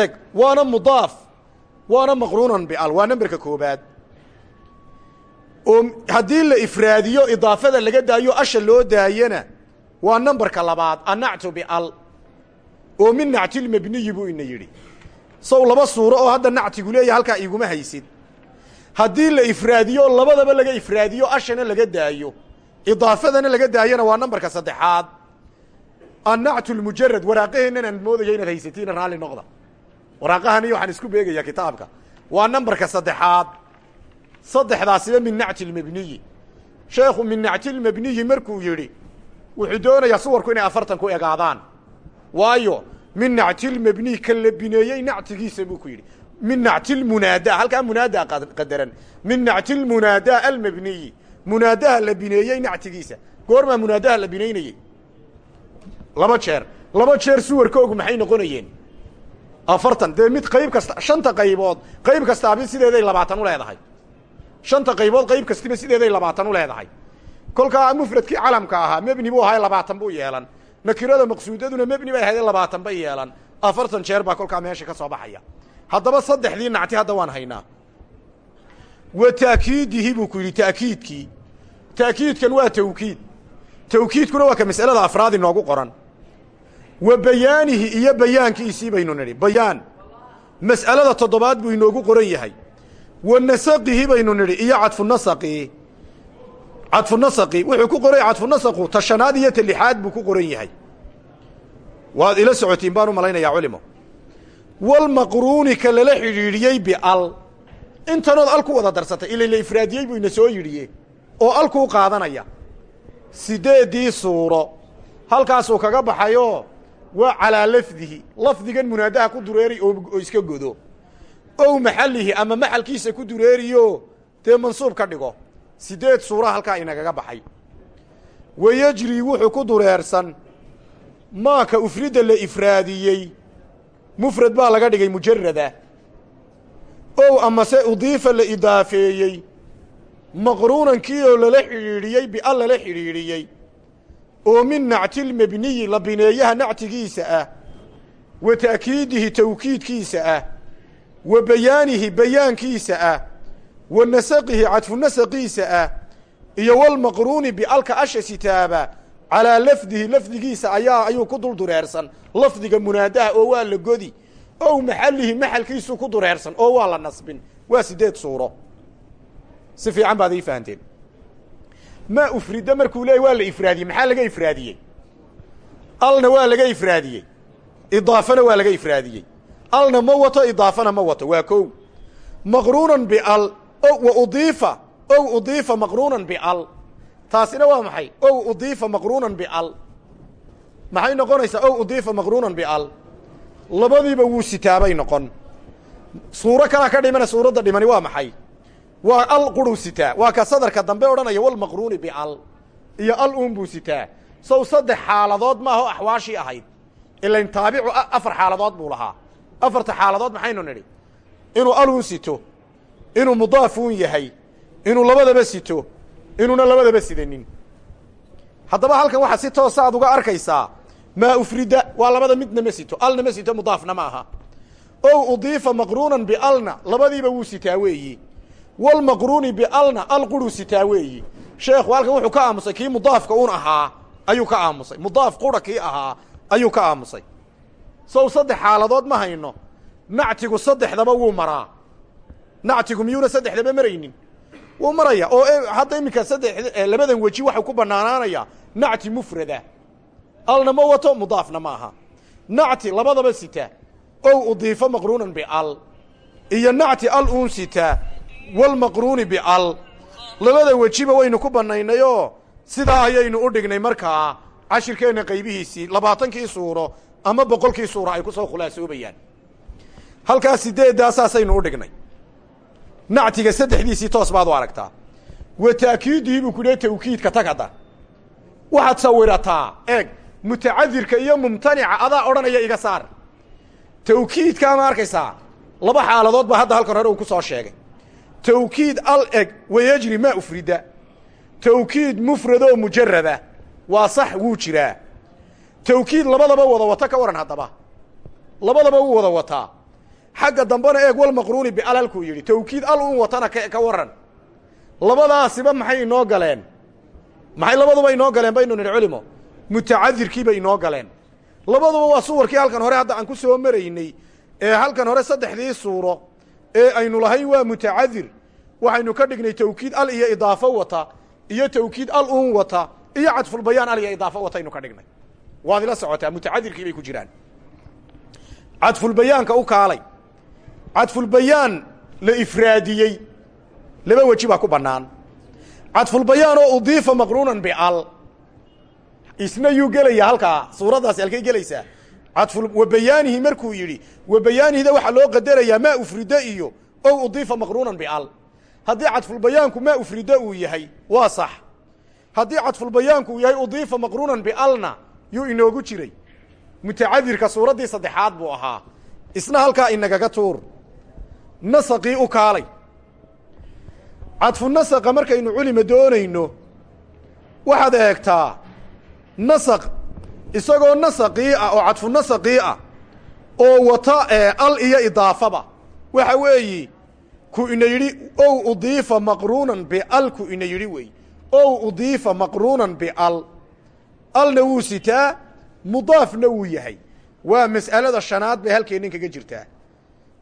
eeg waana mudaaf waana maqruunan bial waa nambarka koobaad. Oo haddii la ifraadiyo idaafada laga daayo asha loo daayana waa nambarka labaad annactu bial. Oo min nactilmabniyi buu ina yidhi. Sow laba suuro oo hadda nactigu leeyahay halkaa iguma haysid. Haddii la ifraadiyo labadaba laga ifraadiyo ashana laga daayo. Idaafadana laga daayona waa nambarka saddexaad. Annactu lmujarad waraaqaheennan aan moodaya inaad haysatiina raalli noqda waraaqahani waxaan isku beegayaa kitaabka. Waa nambarka saddexaad. Saddexdaasiba min nacti lmabniyi sheekhu min nacti lmabniyi markuu yidhi wuxuu doonayaa suwarku inay afartan ku egaadaan. Waayo min nacti lmabniy ka la bineeyey nactigiisa buu ku yidhi. Min nacti lmunaada halkaa munaadaa qadaran. Min nacti lmunaada almabniyi munaadaha la bineeyey nactigiisa goormaa munaadaha la binaynayey laba jeer. Laba jeer suwarkoogu maxay noqonayeen afartan dee mid qayb kasta shanta qaybood qayb kastaaba sideeday labaatan u leedahay. Shanta qaybood qayb kastiba sideeday labaatan u leedahay. Kolkaa mufradkii calamka ahaa mebni buu ahaa labaatan buu yeelan. Nakirada maqsuudaduna mebni bay ahayd labaatan bay yeelan. Afartan jeer baa kolkaa meesha ka soo baxaya. Haddaba saddexdii nacti hadda waan haynaa. Wa taakiidihi buu ku yidhi ta'kiidkii. Ta'kiidkan waa tawkiid. Tawkiidkuna waa ka mas'alada afraad inoogu qoran wa bayaanihi iyo bayaankiisii baynu nidhi. Bayaan. Mas'alada toddobaad buu inoogu qoran yahay. Wa nasaqihi baynu nidhi iyo cadfunasaqi cadfunasaqi wuxuu ku qoran yahay cadfunasaqu ta shanaad iyo ta lixaad buu ku qoran yahay. Waad ila socotiin baan u malaynayaa culimo. Walmaqruuni ka lala xidhiidhiyey bial intanood al ku wada darsatay ila la ifraadiyey buu ina soo yidhiye oo alkuu qaadanaya. Sideeddii suuro. Halkaasuu kaga baxayoo waa calaa lafdihi. Lafdigan munaadaha ku dureeri oo iska godo. Ow maxallihi ama maxalkiisa ku dureeriyo dee mansuub ka dhigo. Sideed suura halkaa inagaga baxay. Wayejri wuxuu ku dureersan maaka ufrida la ifraadiyey. Mufrad baa laga dhigay mujarada ow amase udiifa la idaafeeyey. Maqruunankii oo lala xidhiidhiyey bial lala xidhiidhiyey oo min nactilmebniyi la bineeyaha nactigiisa ah wa ta'kiidihi tawkiidkiisa ah wa bayaanihi bayaankiisa ah wa nasaqihi cadfu nasaqiisa ah iyo walmaqruuni bialka asha sitaaba calaa lafdihi lafdigiisa ayaa ayuu ku dul dureersan lafdiga munaadaha oo waa la godi ow maxallihi maxalkiisuu ku dureersan oo waa la nasbin. Waa sideed suuro. Si fiican baad ii fahanteen maa ufrida markuu leeyay waa la ifraadiyey maxaa laga ifraadiyey? Alna waa laga ifraadiyey. Idaafana waa laga ifraadiyey. Alna ma wato idaafana ma wato. Waa kow. Maqruunan bial. Wa udiifa. Ow udiifa maqruunan bial. Taasina waa maxay? Ow udiifa maqruunan bial. Maxay noqonaysaa? Ow udiifa maqruunan bial. Labadiiba wuu sitaabay noqon. Suuro kalaa ka dhimana suuradda dhimani waa maxay waa al quruu sitaa waa ka sadarka dambe odhanaya walmaqruuni bial iyo al. Uun buu sitaa sow saddex xaaladood maaho axwaashii ahayd. Ilain taabicu afar xaaladood buu lahaa. Afarta xaaladood maxaynu nidhi? Inuu aluun sito inuu mudaafuun yahay inuu labadaba sito inuuna labadaba sidanin. Haddaba halkan waxaa si toosa aad uga arkaysaa maa ufrida waa labada midna ma sito. Alna ma sito mudaafna ma aha. Ow udiifa maqruunan bialna labadiiba wuu sitaa weeyi walmaqruuni bialna al quruu sitaa weeyi sheekhu halkan wuxuu ka aamusay kii mudaafka un ahaa ayuu ka aamusay. Mudaaf qura kii ahaa ayuu ka aamusay. Sow saddex xaaladood ma hayno. Nactigu saddexdaba wuu maraa. Nactigu miyuuna saddexdaba maraynin? Wuu maraya oo hadda iminka saddex labadan weji waxau ku banaanaanaya nacti mufrada. Alna ma wato mudaafna ma aha. Nacti labadaba sita. Ow udiifo maqruunan bial iyo nacti al uun walmaqruuni bial. Labada wejiba waynu ku bannaynayoo sidaa ayaynu u dhignay markaa cashirkeenna qaybihiisii labaatankii suuro ama boqolkii suuro ay ku soo khulaasoobayaan halkaas sideeddaasaasaynu u dhignay. Nactiga saddexdiisii toos baad u aragtaa. Wa taakiidihii buu ku leey tawkiidka tag hadda. Waxaad sawirataa eeg mutacadirka iyo mumtanica adaa odhanaya iga saar. Tawkiidkaa ma arkaysaa laba xaaladood baa hadda halkan hore uu ku soo sheegay tawkiid al eg wayejri maa ufrida. Tawkiid mufradoo mujarada waa sax wuu jiraa. Tawkiid labadaba wada wata ka waran haddaba. Labadaba wuu wada wataa. Xagga dambena eeg walmaqruuni bial halkuu yidhi tawkiid al un watana ka waran. Labadaasiba maxay inoo galeen? Maxay labaduba inoo galeen baynu nidhi culimo? Mutacadirkii bay inoo galeen. Labaduba waa suwarkii halkan hore hadda aan ku soo maraynay ee halkan hore saddexdii suuro ee aynu lahayn waa mutacadir waxaynu ka dhignay tawkiid al iyo idaafo wata iyo tawkiid al un wata iyo cadfulbayaan al iyo idaafo wataynu ka dhignay. Waad ila socotaa mutacadirkii bay ku jiraan. Cadfulbayaanka u kaalay. Cadfulbayaan la ifraadiyey. Laba weji baa ku bannaan. Cadfulbayaan oo udiifa maqruunan bial. Isna yuu gelayaa halkaa suuraddaasi halkay gelaysaa cadfu wa bayaanihi markuu yidhi wa bayaanihida waxaa loo qadarayaa maa ufrida iyo ow udiifa maqruunan bial haddii cadfulbayaanku maa ufrida uu yahay waa sax. Haddii cadfulbayaanku uu yahay udiifa maqruunan bialna yuu inoogu jiray. Mutacadirka suuraddii saddexaad buu ahaa. Isna halkaa inagaga tuur. Nasaqii u kaalay. Cadfu nasaqa markaynu culima doonayno waxaad eegtaa nasaq isagoo nasaqii ah oo cadfu nasaqii ah oo wata al iyo idaafaba. Waxa weeyi ku ina yidhi ow udiifa maqruunan bial ku ina yidhi wey. Ow udiifa maqruunan bial alna wuu sitaa mudaafna wuu yahay. Waa mas'alada shanaad bay halkeennan kaga jirtaa.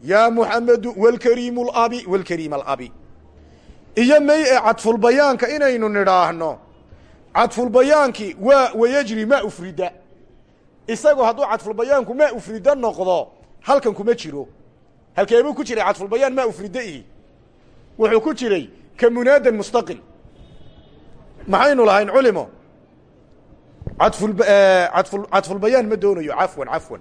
Yaa muxamedu walkariimu labi walkariim alabi iyo may ee cadfulbayaanka inaynu nidhaahno cadfulbayaankii waa wayajri maa ufrida isagoo hadduu cadfulbayaanku maa ufrida noqdo halkan kuma jiro. Halkeebuu ku jiray cadfulbayaan maa ufrida ihi wuxuu ku jiray ka mustaqil. Maxaynu lahayn culimo? Cadfu cadfulbayaan ma doonayo. Cafwan cafwan.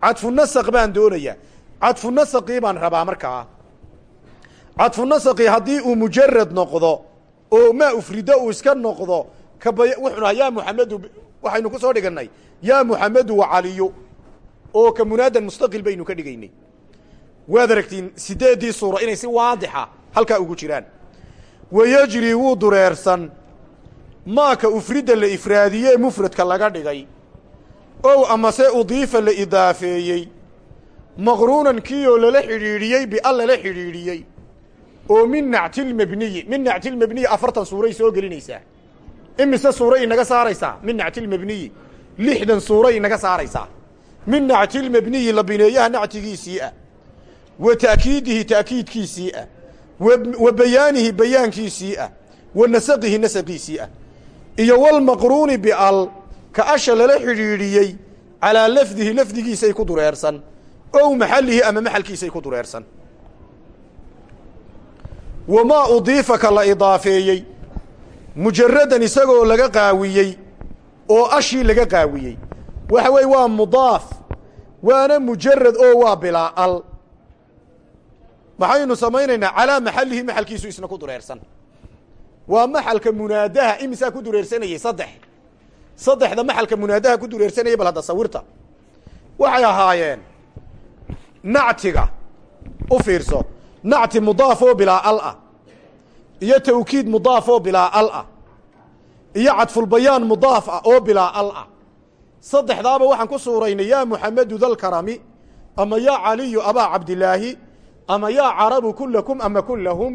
Cadfu nasaq baan doonayaa cadfu nasaqii baan rabaa markaa cadfu nasaqii haddii uu mujarad noqdo oo maa ufrida uu iska noqdo kabay wuxuu nahaa yaa muxamedu waxaynu ku soo dhigannay yaa muxamedu wa caliyo oo ka munaadan mustaqil baynu ka dhigaynay. Waad aragtiin sideeddii suura inay si waadixa halkaa ugu jiraan. Wayajri wuu dureersan maaka ufrida la ifraadiyee mufradka laga dhigay ow amase udiifa la idaafeeyey maqruunan kiioo lala xidhiidhiyey bial lala xidhiidhiyey oo min nactilmabniyi min nactilmabniyi afartan suuray soo gelinaysaa imise suura inaga saaraysaa? Min nactilmabniyi lixdan suura inaga saaraysaa min nactilmabniyi la bineeyaha nactigiisii ah. Wa ta'kiidihi ta'kiidkiisii ah. Wa bayaanihi bayaankiisii ah. Wa nasaqihi nasaqiisii ah. Iyo walmaqruuni bial ka asha lala xidhiidhiyey calaa lafdihi lafdigiisay ku dureersan. Ow maxallihi ama maxalkiisay ku dureersan. Wamaa udiifa la idaafeeyey. Mujaradan isagoo laga qaawiyey oo ashii laga qaawiyey. Waxa weeye waa mudaaf waana mujarad oo waa bilaa al maxaynu samaynaynaa calaa maxallihi maxalkiisu isna ku dureersan. Waa maxalka munaadaha imisaa ku dureersanayey saddex? Saddexda maxalka munaadaha ku dureersanayay bal hadda sawirta. Waxay ahaayeen nactiga u fiirso nacti mudaaf oo bilaa al ah iyo tawkiid mudaaf oo bilaa al ah iyo cadfulbayaan mudaaf ah oo bilaa al ah. Saddexdaaba waxaan ku suuraynay yaa muxamedu dalkarami ama yaa caliyu abaa cabdilaahi ama yaa carabu kulakum ama kulahum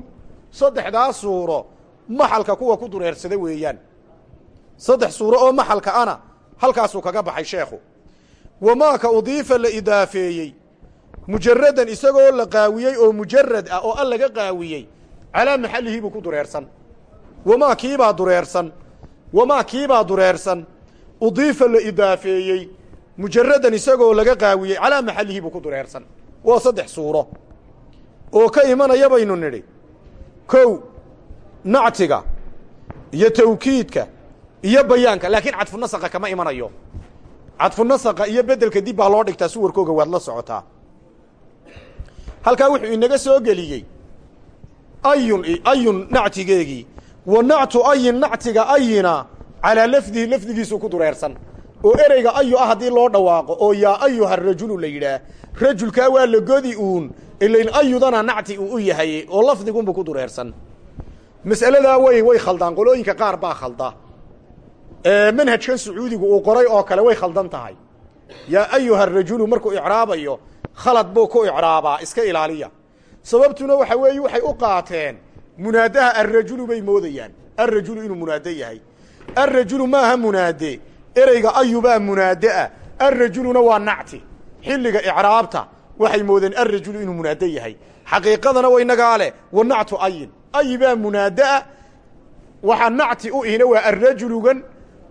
saddexdaa suuro maxalka kuwa ku dureersada weeyaan. Saddex suuro oo maxalka ana halkaasuu kaga baxay sheekhu. Wamaaka udiifa la idaafeeyey mujaradan isagoo la qaawiyey oo mujarad ah oo al laga qaawiyey calaa maxallihi buu ku dureersan. Wamaa kiibaa dureersan wamaa kiibaa dureersan udiifa la idaafeeyey mujaradan isagoo laga qaawiyey calaa maxallihi buu ku dureersan waa saddex suuro oo ka imanaya baynu nidhi kow nactiga iyo tawkiidka iyo bayaanka laakiin cadfunasaqa kama imanayo cadfunasaqa iyo bedelka dib baa loo dhigtaa suwarkooga waad la socotaa halkaa wuxuu inaga soo geliyey ayun ayun nactigeegii wa nactu ayin nactiga ayina calaa lafdihi lafdigiisuu ku dureersan. Oo ereyga ayu ah haddii loo dhawaaqo oo yaa ayuha rajulu la yidhaah rajulkaa waa la godi uun ilain ayudana nacti uu u yahay oo lafdigunbu ku dureersan. Mas'aladaa way way khaldaan qolooyinka qaar baa khalda. Manhajkan sacuudigu uu qoray oo kale way khaldan tahay. Yaa ayuha rajulu markuu icraabayo khalad buu ku icraabaa iska ilaaliya. Sababtuna waxa weeye waxay u qaateen munaadaha arrajulu bay moodayaan. Arrajulu inuu munaade yahay. Arrajulu maaha munaade. Ereyga ayubaa munaadea arrajuluna waa nacti. Xilliga icraabta waxay moodeen arrajulu inuu munaade yahay. Xaqiiqadana wa inagaa wa nactu ayin ayibaa munaadea waxaa nacti u ihina waa arrajulugan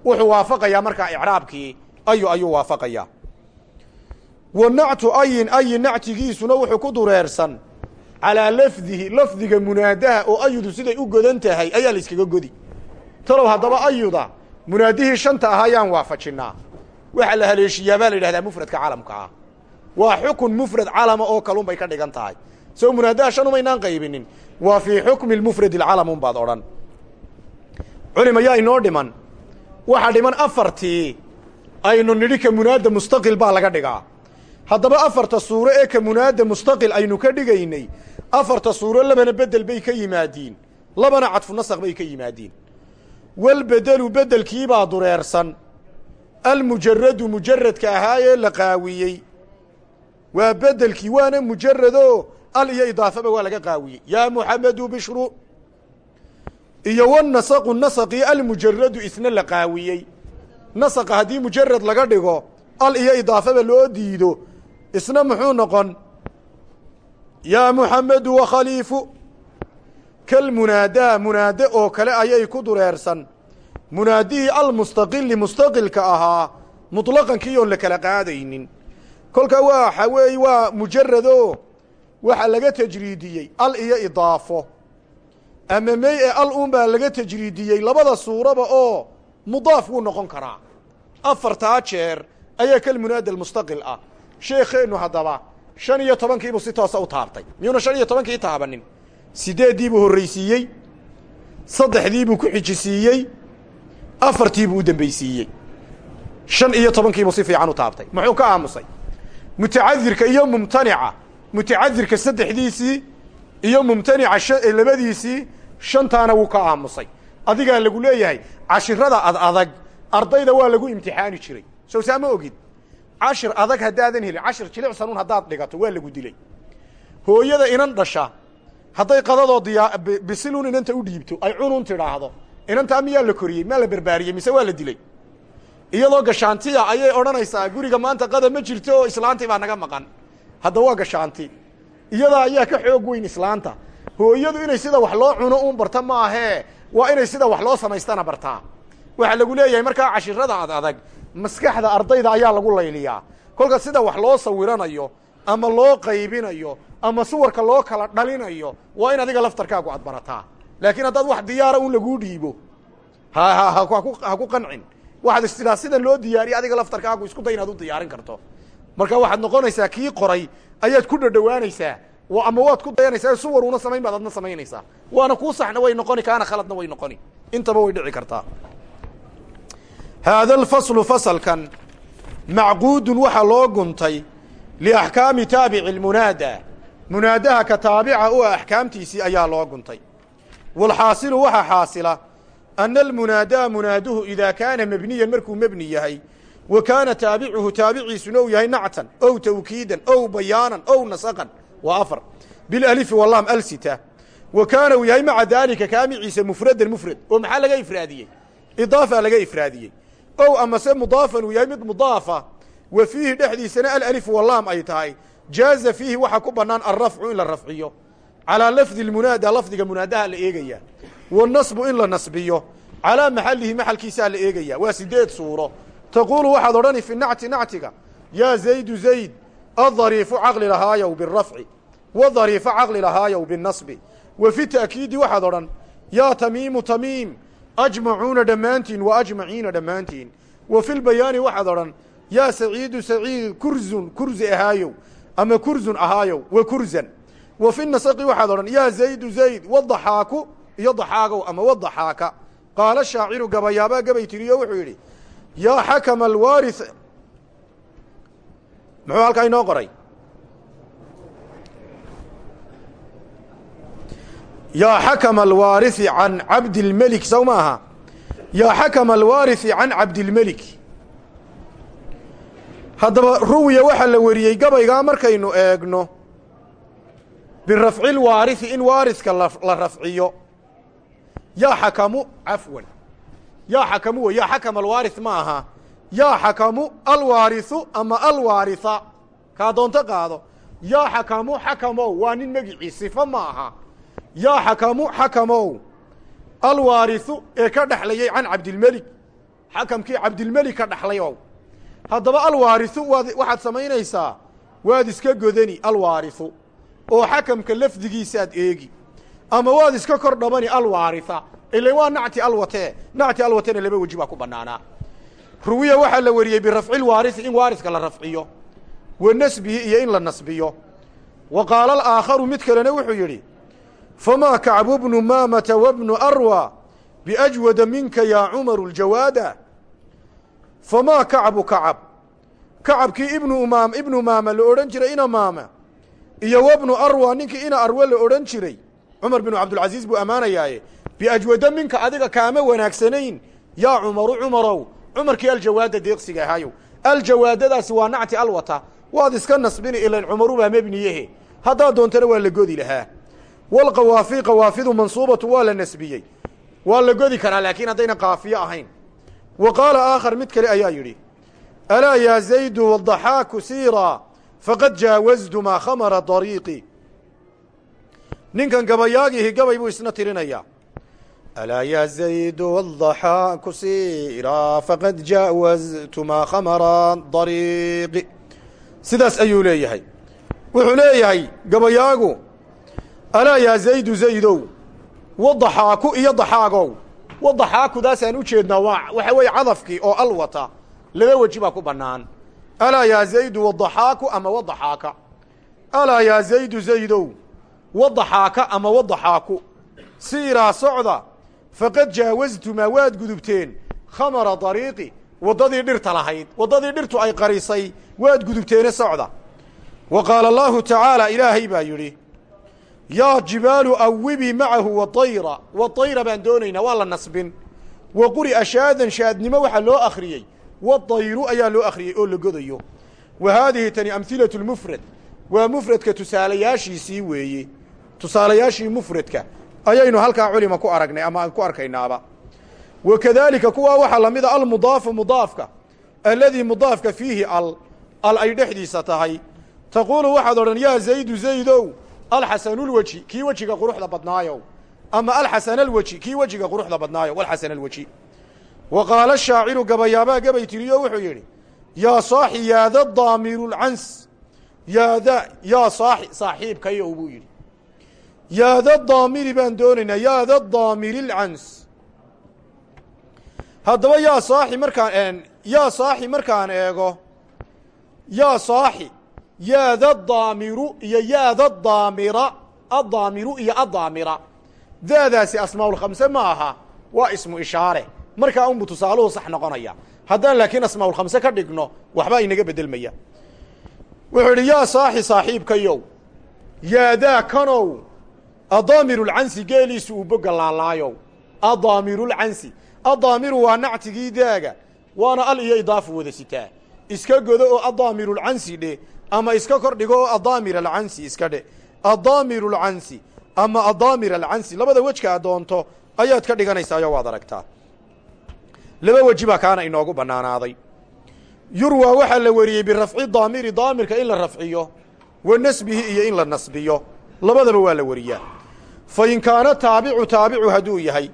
wuxuu waafaqayaa markaa icraabkii. Ayu ayuu waafaqayaa. Wa nactu ayin ayin nactigiisuna wuxuu ku dureersan calaa lafdihi lafdiga munaadaha oo ayudu siday u godan tahay ayaa la iskaga godi. Talow haddaba ayuda munaadihii shanta ah ayaan waafajinnaa waxaa la haleeshiyaa baa la yidhahdaa mufradka calamka ah. Waa xukun mufrad calama oo kalun bay ka dhigan tahay. Soo munaadaha shan umaynaan qaybinin waa fii xukmi mufrad alcalamun baad odhan. Culima yaa inoo dhiman. Waxaa dhiman afartii aynu nidhi ka munaada mustaqil baa laga dhigaa. Haddaba afarta suuro ee ka munaada mustaqil aynu ka dhigaynay afarta suuro labana bedel bay ka yimaadiin labana cadfu nasaq bay ka yimaadiin walbedelu bedelkiibaa dureersan. Almujaradu mujaradka ahaayee la qaawiyey. Waa bedelkii waana mujarado al iyo idaafaba waa laga qaawiyey. Yaa muxamedu bishru. Iyo wanasaqu nasaqii almujaradu isna la qaawiyey. Nasaqa haddii mujarad laga dhigo al iyo idaafaba loo diido isna muxuu noqon yaa muxamedu wakhaliifu kalmunaadaa munaade oo kale ayay ku dureersan. Munaadihii almustaqili mustaqilka ahaa muطlaqankii oon la kala qaadaynin. Kolka waxa weeye waa mujarado waxa laga tajriidiyey al iyo idaafo. Ama mey e al un baa laga tajriidiyey labada suuraba oo mudaaf wuu noqon karaa. Afartaa jeer ayaa kalmunaada almustaqil ah. Sheekheennu haddaba shan iyo tobankiibuu si toosa u taabtay miyuuna shan iyo tobankii taabanin sideeddiibuu horraysiiyey saddexdiibuu ku xijisiiyey afartiibuu u dembeysiiyey shan iyo tobankiibuu si fiican u taabtay muxuu ka aamusay mutacadirka iyo mumtanica mutacadirka saddexdiisii iyo mumtanica labadiisii shantaana wuu ka aamusay adigaa lagu leeyahay cashirada ad adag ardayda waa lagu imtixaani jiray sow saa ma ogid cashir adag haddaadan helin cashir jilicsanuun haddaad dhigato waa lagu dilay. Hooyada inan dhasha hadday qadadoo diyaa bisilun inanta u dhiibto ay cunun tidhaahdo inantaa miyaa la koriyey maa la barbaariyey mise waa la dilay? Iyadoo gashaantiya ayay odhanaysaa guriga maanta qada ma jirto oo islaantii baa naga maqan. Hadda waa gashaanti. Iyadaa ayaa ka xoog weyn islaanta. Hooyadu inay sida wax loo cuno uun barta maahee waa inay sida wax loo samaystana bartaa. Waxaa lagu leeyahay markaa cashirada ad adag maskaxda ardayda ayaa lagu layliyaa. Kolka sida wax loo sawiranayo ama loo qaybinayo ama suwarka loo kala dhalinayo waa in adiga laftarkaagu aad barataa. Laakiin haddaad wax diyaara un laguu dhiibo ha ku qancin. Waxaad istidhaa sida loo diyaariya adiga laftarkaagu isku day inaad u diyaarin karto. Marka waxaad noqonaysaa kii qoray ayaad ku dhadhawaanaysaa ama waad ku dayanaysaa suwar una samayn baad adna samaynaysaa. Waana kuu saxna way noqoni kaana khaladna way noqoni. Intaba way dhici kartaa haada alfaslu fasalkan macquudun waxaa loo guntay liaxkaami taabici lmunaada munaadaha ka taabica u ah axkaamtiisii ayaa loo guntay walxaasilu waxaa xaasila ana almunaadaa munaaduhu idaa kaana mebniyan markuu mebni yahay wa kaana taabicuhu taabiciisuna uu yahay nactan ow tawkiidan ow bayaanan ow nasaqan waa afar bilalifi walaam alsita wa kaana uu yahay maca daalika kaamiciisa mufradan mufrad oo maxaa laga ifraadiyey idaafa laga ifraadiyey ow amase mudaafan uu yahay mid mudaafa wa fiihi dhexdiisana alalifu walaam ay tahay. Jaaza fiihi waxaa ku bannaan alrafcu in la rafciyo. Calaa lafdi lmunaada lafdiga munaadaha la eegaya. Wanasbu in la nasbiyo. Calaa maxalihi maxalkiisaa la eegaya. Waa sideed suuro. Taquulu waxaad odhani fi nacti nactiga yaa zaydu zayd adariifu caqli lahaayow birafci wadariifa caqli lahaayow binasbi. Wa fi ta'kiidi waxaad odhan yaa tamiimu tamiim ajmacuuna dhammaantiin wa ajmaciina dhammaantiin wa fi lbayaani waxaad odhan yaa saciidu saciid kurzun kurzi ahaayow ama kurzun ahaayow wa kurzan wa fi nasaqi waxaad odhan yaa zaydu zayd wadaxaaku iyo daxaagow ama wadaxaaka qaala shaaciru gabayaabaa gabay tiriyo wuxuu yidhi yaa xakama alwaari muxuu halkaa inoo qoray yaa xakama alwaariثi can cabdilmelik sow ma aha yaa xakama alwaariثi can cabdilmelik haddaba ruwiya waxaa la wariyey gabaygaa markaynu eegno birafci lwaariثi in waariska la rafciyo yaa xakamu cafwan yaa xakamu wey yaa xakama alwaariث ma aha yaa xakamu alwaariثu ama alwaariثa kaa doonto qaado yaa xakamu xakamow waa nin megicii sifo ma aha yaa xakamu xakamow alwaarisu ee ka dhexlayay can cabdilmelig xakamkii cabdilmelig ka dhexlay ow. Haddaba alwaarisu waad waxaad samaynaysaa waad iska godani alwaarisu oo xakamka lafdigiisaaad eegi. Ama waad iska kor dhabani alwaarisa. Ile waa nacti alwatee nacti alwatena laba weji baa ku bannaanaa. Ruwiya waxaa la wariyey birafcilwaarisi in waariska la rafciyo wa nasbihi iyo in la nasbiyo. Wa qaala alaakharu mid kalena wuxuu yidhi famaa kacbu bnu maamata wabnu arwa biajwada minka yaa cumaru ljawaada famaa kacbu kacab kacabkii ibnu umaam ibnu maama la odhan jiray ina maama iyo wabnu arwa ninkii ina arwe la odhan jiray cumar binu cabdulcasiis buu ammaanayaaye biajwada minka adiga kaama wanaagsanayn yaa cumaru cumarow cumarkii aljawaada deeqsiga ahaayow aljawaadadaasi waa nacti alwata waad iska nasbini ilan cumarubaa mebniyehe haddaad doontana waa la godi lahaa walqawaafi qawaafidu mansuubatu waa la nasbiyey waa la godi karaa laakiin haddayna kaafiyo ahayn wa qaala aakhar mid kale ayaa yidhi alaa yaa zaydu wadaxaaku siiraa faqad jaawaztu maa khamara dariiqi ninkan gabayaagiihi gabay buu isna tirinayaa alaa yaa zaydu wadaxaaku siiraa faqad jaawaztu maa khamara dariiqi sidaas ayuu leeyahay wuxuu leeyahay gabayaagu alaa yaa zaydu zaydow wadaxaaku iyo daxaagow wadaxaakudaasaan u jeednaa waa waxa weeye cadafkii oo al wata laba weji baa ku bannaan. Alaa yaa zaydu wadaxaaku ama wadaxaaka? Alaa yaa zaydu zaydow wadaxaaka ama wadaxaaku? Siiraa socda faqad jaawaztumaa waad gudubteen khamara dariiqi waddadii dhirta lahayd waddadii dhirtu ay qarisay waad gudubteene socda. Wa qaala allaahu tacaala ilaahay baa yidhi yaa jibaalu awibii macahu wadayra wadayra baan doonaynaa waa la nasbin. Wa quri'a shaadan shaadnimo waxaa loo akhriyey. Wadayru ayaa loo akhriyey oo la godayo. Wa haadihi tani amhilatu lmufrad waa mufradka tusaalayaashiisii weeye. Tusaalayaashii mufradka. Ayaynu halkaa culima ku aragnay ama aan ku arkaynaaba. Wa kadaalika kuwaa waxaa la mida almudaafu mudaafka. Alladii mudaafka fiihi al ay dhexdiisa tahay. Taquulu waxaad odhan yaa zaydu zaydow alxasanulweji kii wejiga quruxda badnaayow. Ama alxasana alweji kii wejiga quruxda badnaayo walxasana alweji wa qaala shaaciru gabayaabaa gabay tiriyo wuxuu yidhi yaa saaxi yaada daamiru lcans yaada yaa saaxi saaxiibkayow buu yidhi. Yaada daamiri baan doonaynaa yaada daamiri lcans haddaba yaa saaxi markaan yaa saaxi markaan eego yaa saaxi yaada daamiru iyo yaada daamira addaamiru iyo addaamira. Daadaasi asmaaulkhamse ma aha waa ismu ishaare. Markaa unbu tusaaluhu sax noqonaya. Haddaan laakiin asmaaulkhamse ka dhigno waxbaa inaga bedelmaya wuxuu idhi yaa saaxi saaxiibkayow yaadaa kanow adaamirulcansi geeliisu uu boga laalaayow. Adaamirulcansi addaamiru waa nactigii daaga waana al iyo idaafu wada sitaa. Iska godo oo adaamirulcansi dhe ama iska kor dhigo oo adaamir alcansi iska dhe. Adaamir alcansi ama adaamir alcansi labada wejka ad doonto ayaad ka dhiganaysaayoo waad aragtaa. Laba weji kaana inoogu bannaanaaday. Yurwaa waxaa la wariyey birafci daamiri daamirka in la rafciyo wa nasbihi iyo in la nasbiyo. Labadaba waa la wariyaa. Fa in kaana taabicu taabicu hadduu yahay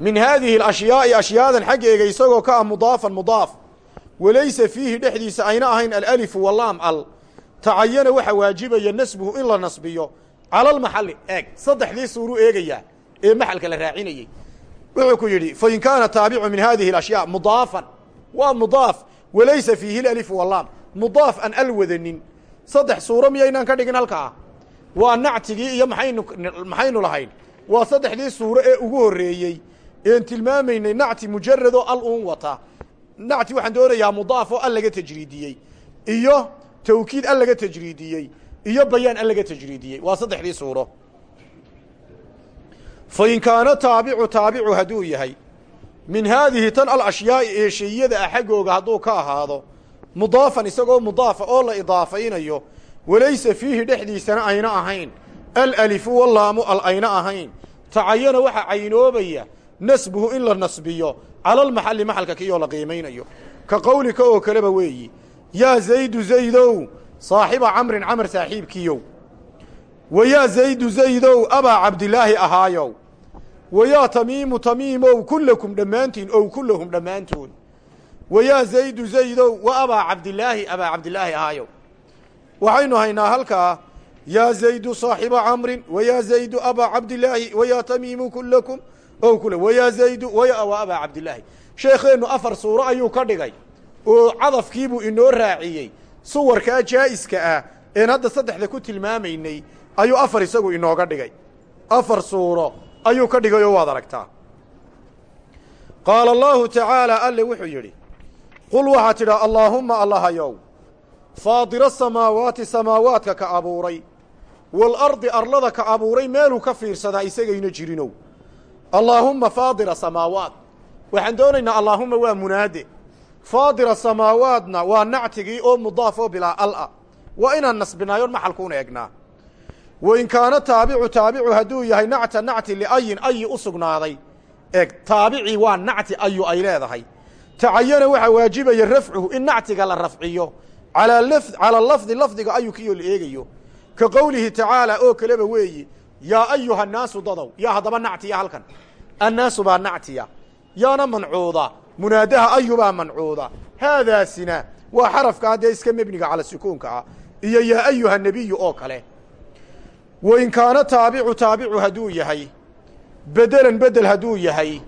min haadihi alashyaai ashyaadan xaggeega isagoo ka ah mudaafan mudaaf. Walaysa fiihi dhexdiisa ayna ahayn alalifu walaam al tacayana waxaa waajibaya nasbuhu in la nasbiyo. Cala almaxalli eeg. Saddexdii suuruu eegayaa ee maxalka la raacinayey wuxuu ku yidhi fain kaana taabicu min hadihi alashyaa mudaafan. Waa mudaaf walaysa fiihi alalifu walaam mudaaf aan al wadanin saddex suuro miyaynaan ka dhigin halkaa? Waa nactigii iyo maxaynu maxaynu lahayn. Waa saddexdii suuro ee ugu horreeyey. Een tilmaamaynay nacti mujaradoo al uun wata. Nacti waxaan doonayaa mudaaf oo al laga tajriidiyey. Iyo tawkiid al laga tajriidiyey iyo bayaan al laga tajriidiyey. Waa saddexdii suuro. Fa in kaana taabicu taabicu hadduu yahay min haadihi tan alashyaai ee shayada ah xaggooga hadduu ka ahaado mudaafan isagoo mudaafa oo la idaafaynayo walaysa fiihi dhexdiisana ayna ahayn. Alalifu walaamu al ayna ahayn. Tacayana waxaa caynoobaya nasbuhu in la nasbiyo cala almaxalli maxalka kiyoo la qiimaynayo. Ka qowlika oo kaleba weeyi yaa zaydu zaydow saaxiba camrin camar saaxiibkiyow wa yaa zaydu zaydow abaa cabdilaahi ahaayow. Wa yaa tamiimu tamiimow kullakum dhammaantiin ow kullahum dhammaantood. Wa yaa zaydu zaydow wa abaa cabdilaahi abaa cabdilaahi ahaayow. Waxaynu haynaa halkaa yaa zaydu saaxiba camrin wa yaa zaydu abaa cabdilaahi wa yaa tamiimu kullakum ow kula wa yaa zaydu waya wa abaa cabdilaahi sheekheennu afar suuro ayuu ka dhigay oo cadafkiibuu inoo raaciyey. Suwarkaa jaa'iska ah een hadda saddexda ku tilmaamaynay ayuu afar isagu inooga dhigay. Afar suuro ayuu ka dhigay oo waad aragtaa. Qaala allaahu tacaala alle wuxuu yidhi qul waxaa tidhaa allaahumma allahayow faadira asamaawaati samaawaadka ka abuuray waalardi arlada ka abuuray meeluu ka fiirsadaa isagayna jirinow. Allaahumma faadira samaawaat waxaan doonaynaa allaahuma waa munaade faadira samaawaatna waa nactigii oo mudaaf oo bilaa al-a waa inaan nasbinaayon maxalkuuna egnaa wain kaana taabicu taabicu hadduu yahay nacta nacti liayin ayi u sugnaaday eg taabicii waa nacti ayu ay leedahay tacayana waxaa waajibaya rafcuhu in nactiga la rafciyo calaa lafdi lafdiga ayu kiyoo la eegayo ka qowlihi tacaala oo kaleba weeyi yaa ayuha naasu dadow yaa haddaba nactiya halkan annaasu baa nactiya yaana mancuuda munaadaha ayubaa mancuuda. Haadaasina waa xarafkaa dee iska mebniga cala sukuunka ah. Iyo yaa ayuha nebiyu oo kale. Wain kaana taabicu taabicu hadduu yahay. Bedelan bedel hadduu yahay.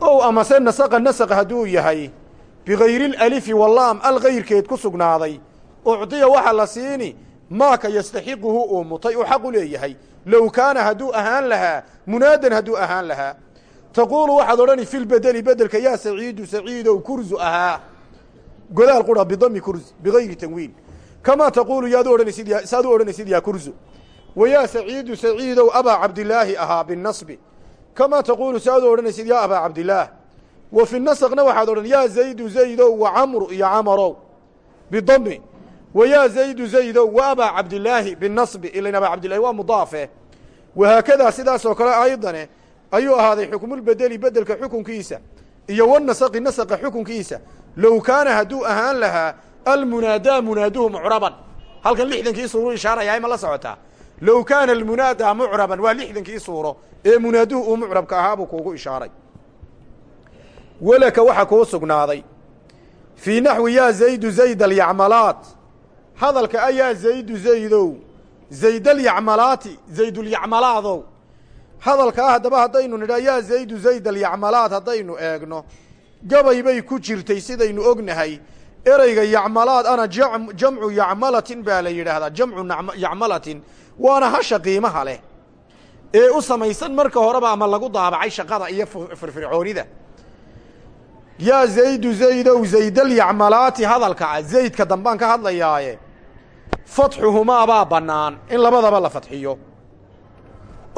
Ow amase nasaqa nasaq hadduu yahay. Bigayri lalifi walaam al kayrkeed ku sugnaaday. Ucdiya waxa la siini maaka yastaxiquhu uu mutay uu xaq u leeyahay. Low kaana hadduu ahaan lahaa munaadan hadduu ahaan lahaa taquulu waxaad odhani fi lbedeli bedelka yaa saciidu saciidow kurzu ahaa. Godaal qura bidami kurz bigayri tanwiin. Kamaa taquulu yaad u odhanaysid saad u odhanaysid yaa kurzu. Wa yaa saciidu saciidow abaa cabdilaahi ahaa binasbi. Kamaa taquulu saad u odhanaysid yaa abaa cabdilaah wa fi nasqna waxaad odhan yaa zaydu zaydow wa camru iyo camarow. Bidami wa yaa zaydu zaydow wa abaa cabdilaahi binasbi. Ilayn abaa cabdillahi waa mudaafe wahaakadaa sidaasoo kale aydane ayuu ahaaday xukmulbedeli bedelka xukunkiisa iyo wanasaqi nasaqa xukunkiisa. Low kaana hadduu ahaan lahaa almunaadaa munaaduhu mucraban. Halkan lixdankii suuru ishaarayaa ma la socotaa. Low kaana almunaadaa mucraban waa lixdankii suuro ee munaaduhu uu mucrabka ahaa buu kuugu ishaaray. Welaka waxaa kuu sugnaaday. Fii naxwi yaa zaydu zayd alyacmalaat. Hadalka a yaa zaydu zaydow. Zaydalyacmalaati zaydulyacmalaadow hadalkaa haddaba haddaynu nidhaa yaa zaydu zayd alyacmalaat haddaynu eegno. Gabay bay ku jirtay sidaynu ognahay ereyga yacmalaad ana jamcu yacmalatin baa la yidhaahdaa. Jamcu yacmalatin waana hasha qiimaha leh ee u samaysan marka horeba ama lagu daabacay shaqada iyo firfircoonida. Yaa zaydu zaydow zaydalyacmalaati hadalka ah zaydka dambaan ka hadlayaaye fatxuhumaa baa bannaan. In labadaba la fadxiyo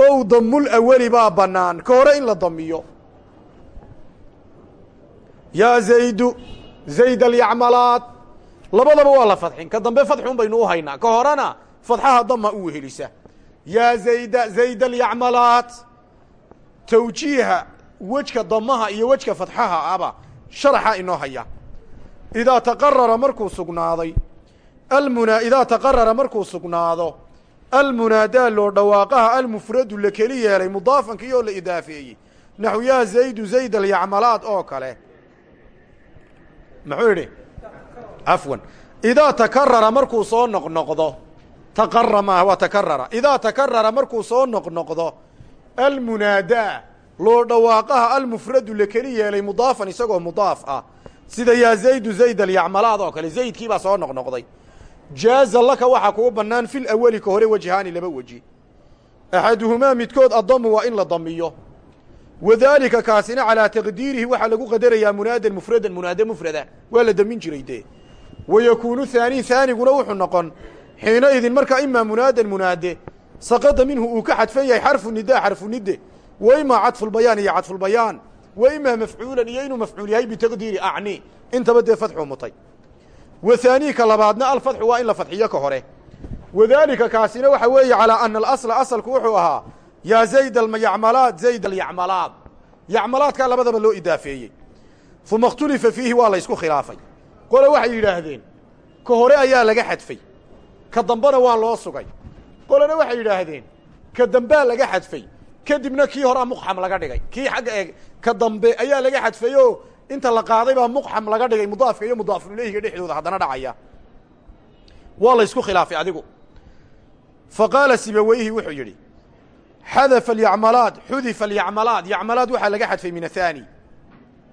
ow damul aweli baa bannaan ka hore in la damiyo. Yaa zaydu zayd alyacmalaat labadaba waa la fadxin. Ka dambe fadxun baynu u haynaa. Ka horena fadxaha dama u wehelisa yaa zayda zayd alyacmalaat tawjiiha wejka damaha iyo wejka fadxaha aba sharaxa inoo haya. Idaa taqarara markuu sugnaaday almuna idaa taqarara markuu sugnaado almunaadaa loo dhawaaqaha almufradu la keli yeelay mudaafankii oo la idaafeeyey. Naxu yaa zaydu zayd alyacmalaat oo kale. Muxuu yidhi? Cafwan idaa takarara markuu soo noqnoqdo taqara maaha waa takarara idaa takarara markuu soo noqnoqdo almunaadaa loo dhawaaqaha almufradu la keli yeelay mudaafan isagoo mudaaf ah. Sida yaa zaydu zayd alyacmalaad oo kale zaydkii baa soo noqnoqday jaaza laka waxaa kuu bannaan fil aweli ka hore wajhaani laba weji. Axaduhumaa midkood addamu waa in la damiyo. Wadaalika kaasina calaa taqdiirihi waxaa lagu qadarayaa munaadan mufradan munaade mufrada. Waa la damin jiray dee. Wa yakuunu haani haaniguna wuxuu noqon xiina idin markaa imaa munaadan munaade saqada minhu uu ka xadfan yahay xarfu nidaa xarfu nide. Wa imaa cadfulbayaan iyo cadfulbayaan wa imaa mafcuulan iyo inuu mafcuul yahay bitaqdiiri acni. Intaba dee fadxuu mutay wa haaniika labaadna alfadxu waa in la fadxiyo ka hore. Wadaalika kaasina waxa weeye calaa ana alasla asalku wuxuu ahaa yaa zayd alyacmalaat zayd alyacmalaat yacmalaadkaa labadaba loo idaafeeyey. Uma اkhtulifa fiihi waa la ysku khilaafay. Qole waxay yidhaahdeen ka hore ayaa laga xadfay ka dambena waa loo sugay. Qolena waxay yidhaahdeen ka dambaa laga xadfay kadibna kii horea muqxam laga dhigay kii xagga eeg ka dambe ayaa laga xadfay inta la qaaday baa muqxam laga dhigay mudaafka iyo mudaafuleyhiga dhexdooda haddana dhacaya. Waa la ysku khilaafay adigu. Fa qaala sibaweyhi wuxuu yidhi xadafa alyacmalaat xudifa alyacmalaat yacmalaad waxaa laga xadfay min ahaani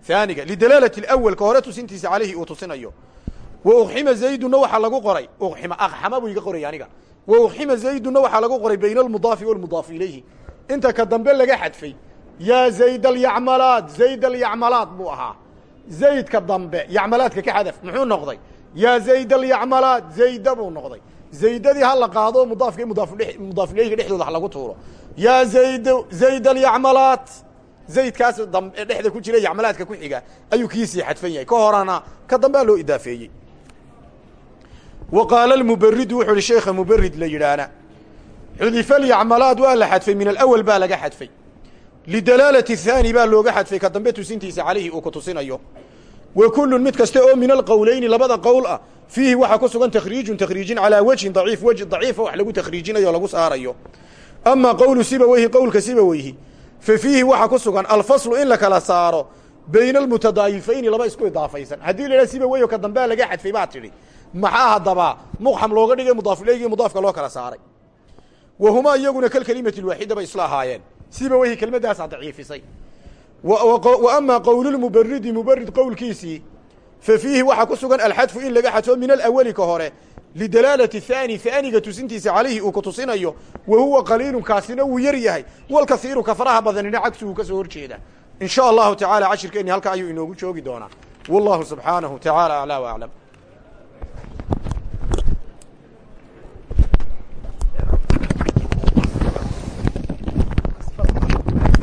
haaniga lidalaalati alawel ka hore tusintiisa calayhi uu tusinayo. Wa uxima zaydunna waxaa lagu qoray uxima akxama buu iga qoraya aniga. Wa uxima zaydunna waxaa lagu qoray bayna almudaafi walmudaafi ilayhi. Inta ka dambe laga xadfay yaa zayd alyacmalaat zayd alyacmalaat buu ahaa zaydka dambe yacmalaadka ka xadaf muxuu noqday? Yaa zayd alyacmalaat zayda buu noqday. Zaydadii ha la qaado mudaafka iyo mudaafuleyhiga dhexdooda ha lagu tuuro. Yaa zayd zayd alyacmalaat zaydkaas dambe dhexda ku jira yacmalaadka ku xiga ayuu kiisii xadfan yahay. Ka horana ka dambea loo idaafeeyey. Wa qaala almuberidu wuxuu ihi sheekha muberid la yidhaahna xudifa alyacmalaad waa la xadfay min alawal baa laga xadfay lidalaalati haani baa looga xadfay ka dambe tusintiisa calayhi uu ku tusinayo wa kullun mid kasta oo min alqowleyni labada qowl ah fiihi waxaa ku sugan takhriijun takhriijin calaa wejhin daciif weji daciifa wax lagu takhriijinayo o lagu saarayo amaa qowlu sibaweyhi qowlka sibaweyhi fa fiihi waxaa ku sugan alfaslu in la kala saaro bayna almutadaayifayni laba isku idaafaysan haddii la idhaha sibaweyho ka dambea laga xadfay baa tidhi maxaa haddaba muqxam looga dhigay mudaafileygi mudaafka loo kala saaray wa humaa iyaguna kalkelimati lwaaxida bay isla ahaayeen sibaweyhi kelmaddaasaa daciifisay. Wa amaa qowlulmuberidi muberid qowlkiisii fa fiihi waxaa ku sugan alxadfu in laga xadfo min alawali ka hore lidalaalati haani haaniga tusintiisa calayhi uu ku tusinayo wa huwa qaliilun kaasina wuu yar yahay walkasiiru ka faraha badanina cagsu uu ka soo horjeeda in sha allahu tacaala cashirkeenni halkaa ayuu inoogu joogi doonaa. Wallahu subxaanahu tacaala aclaa wa aclam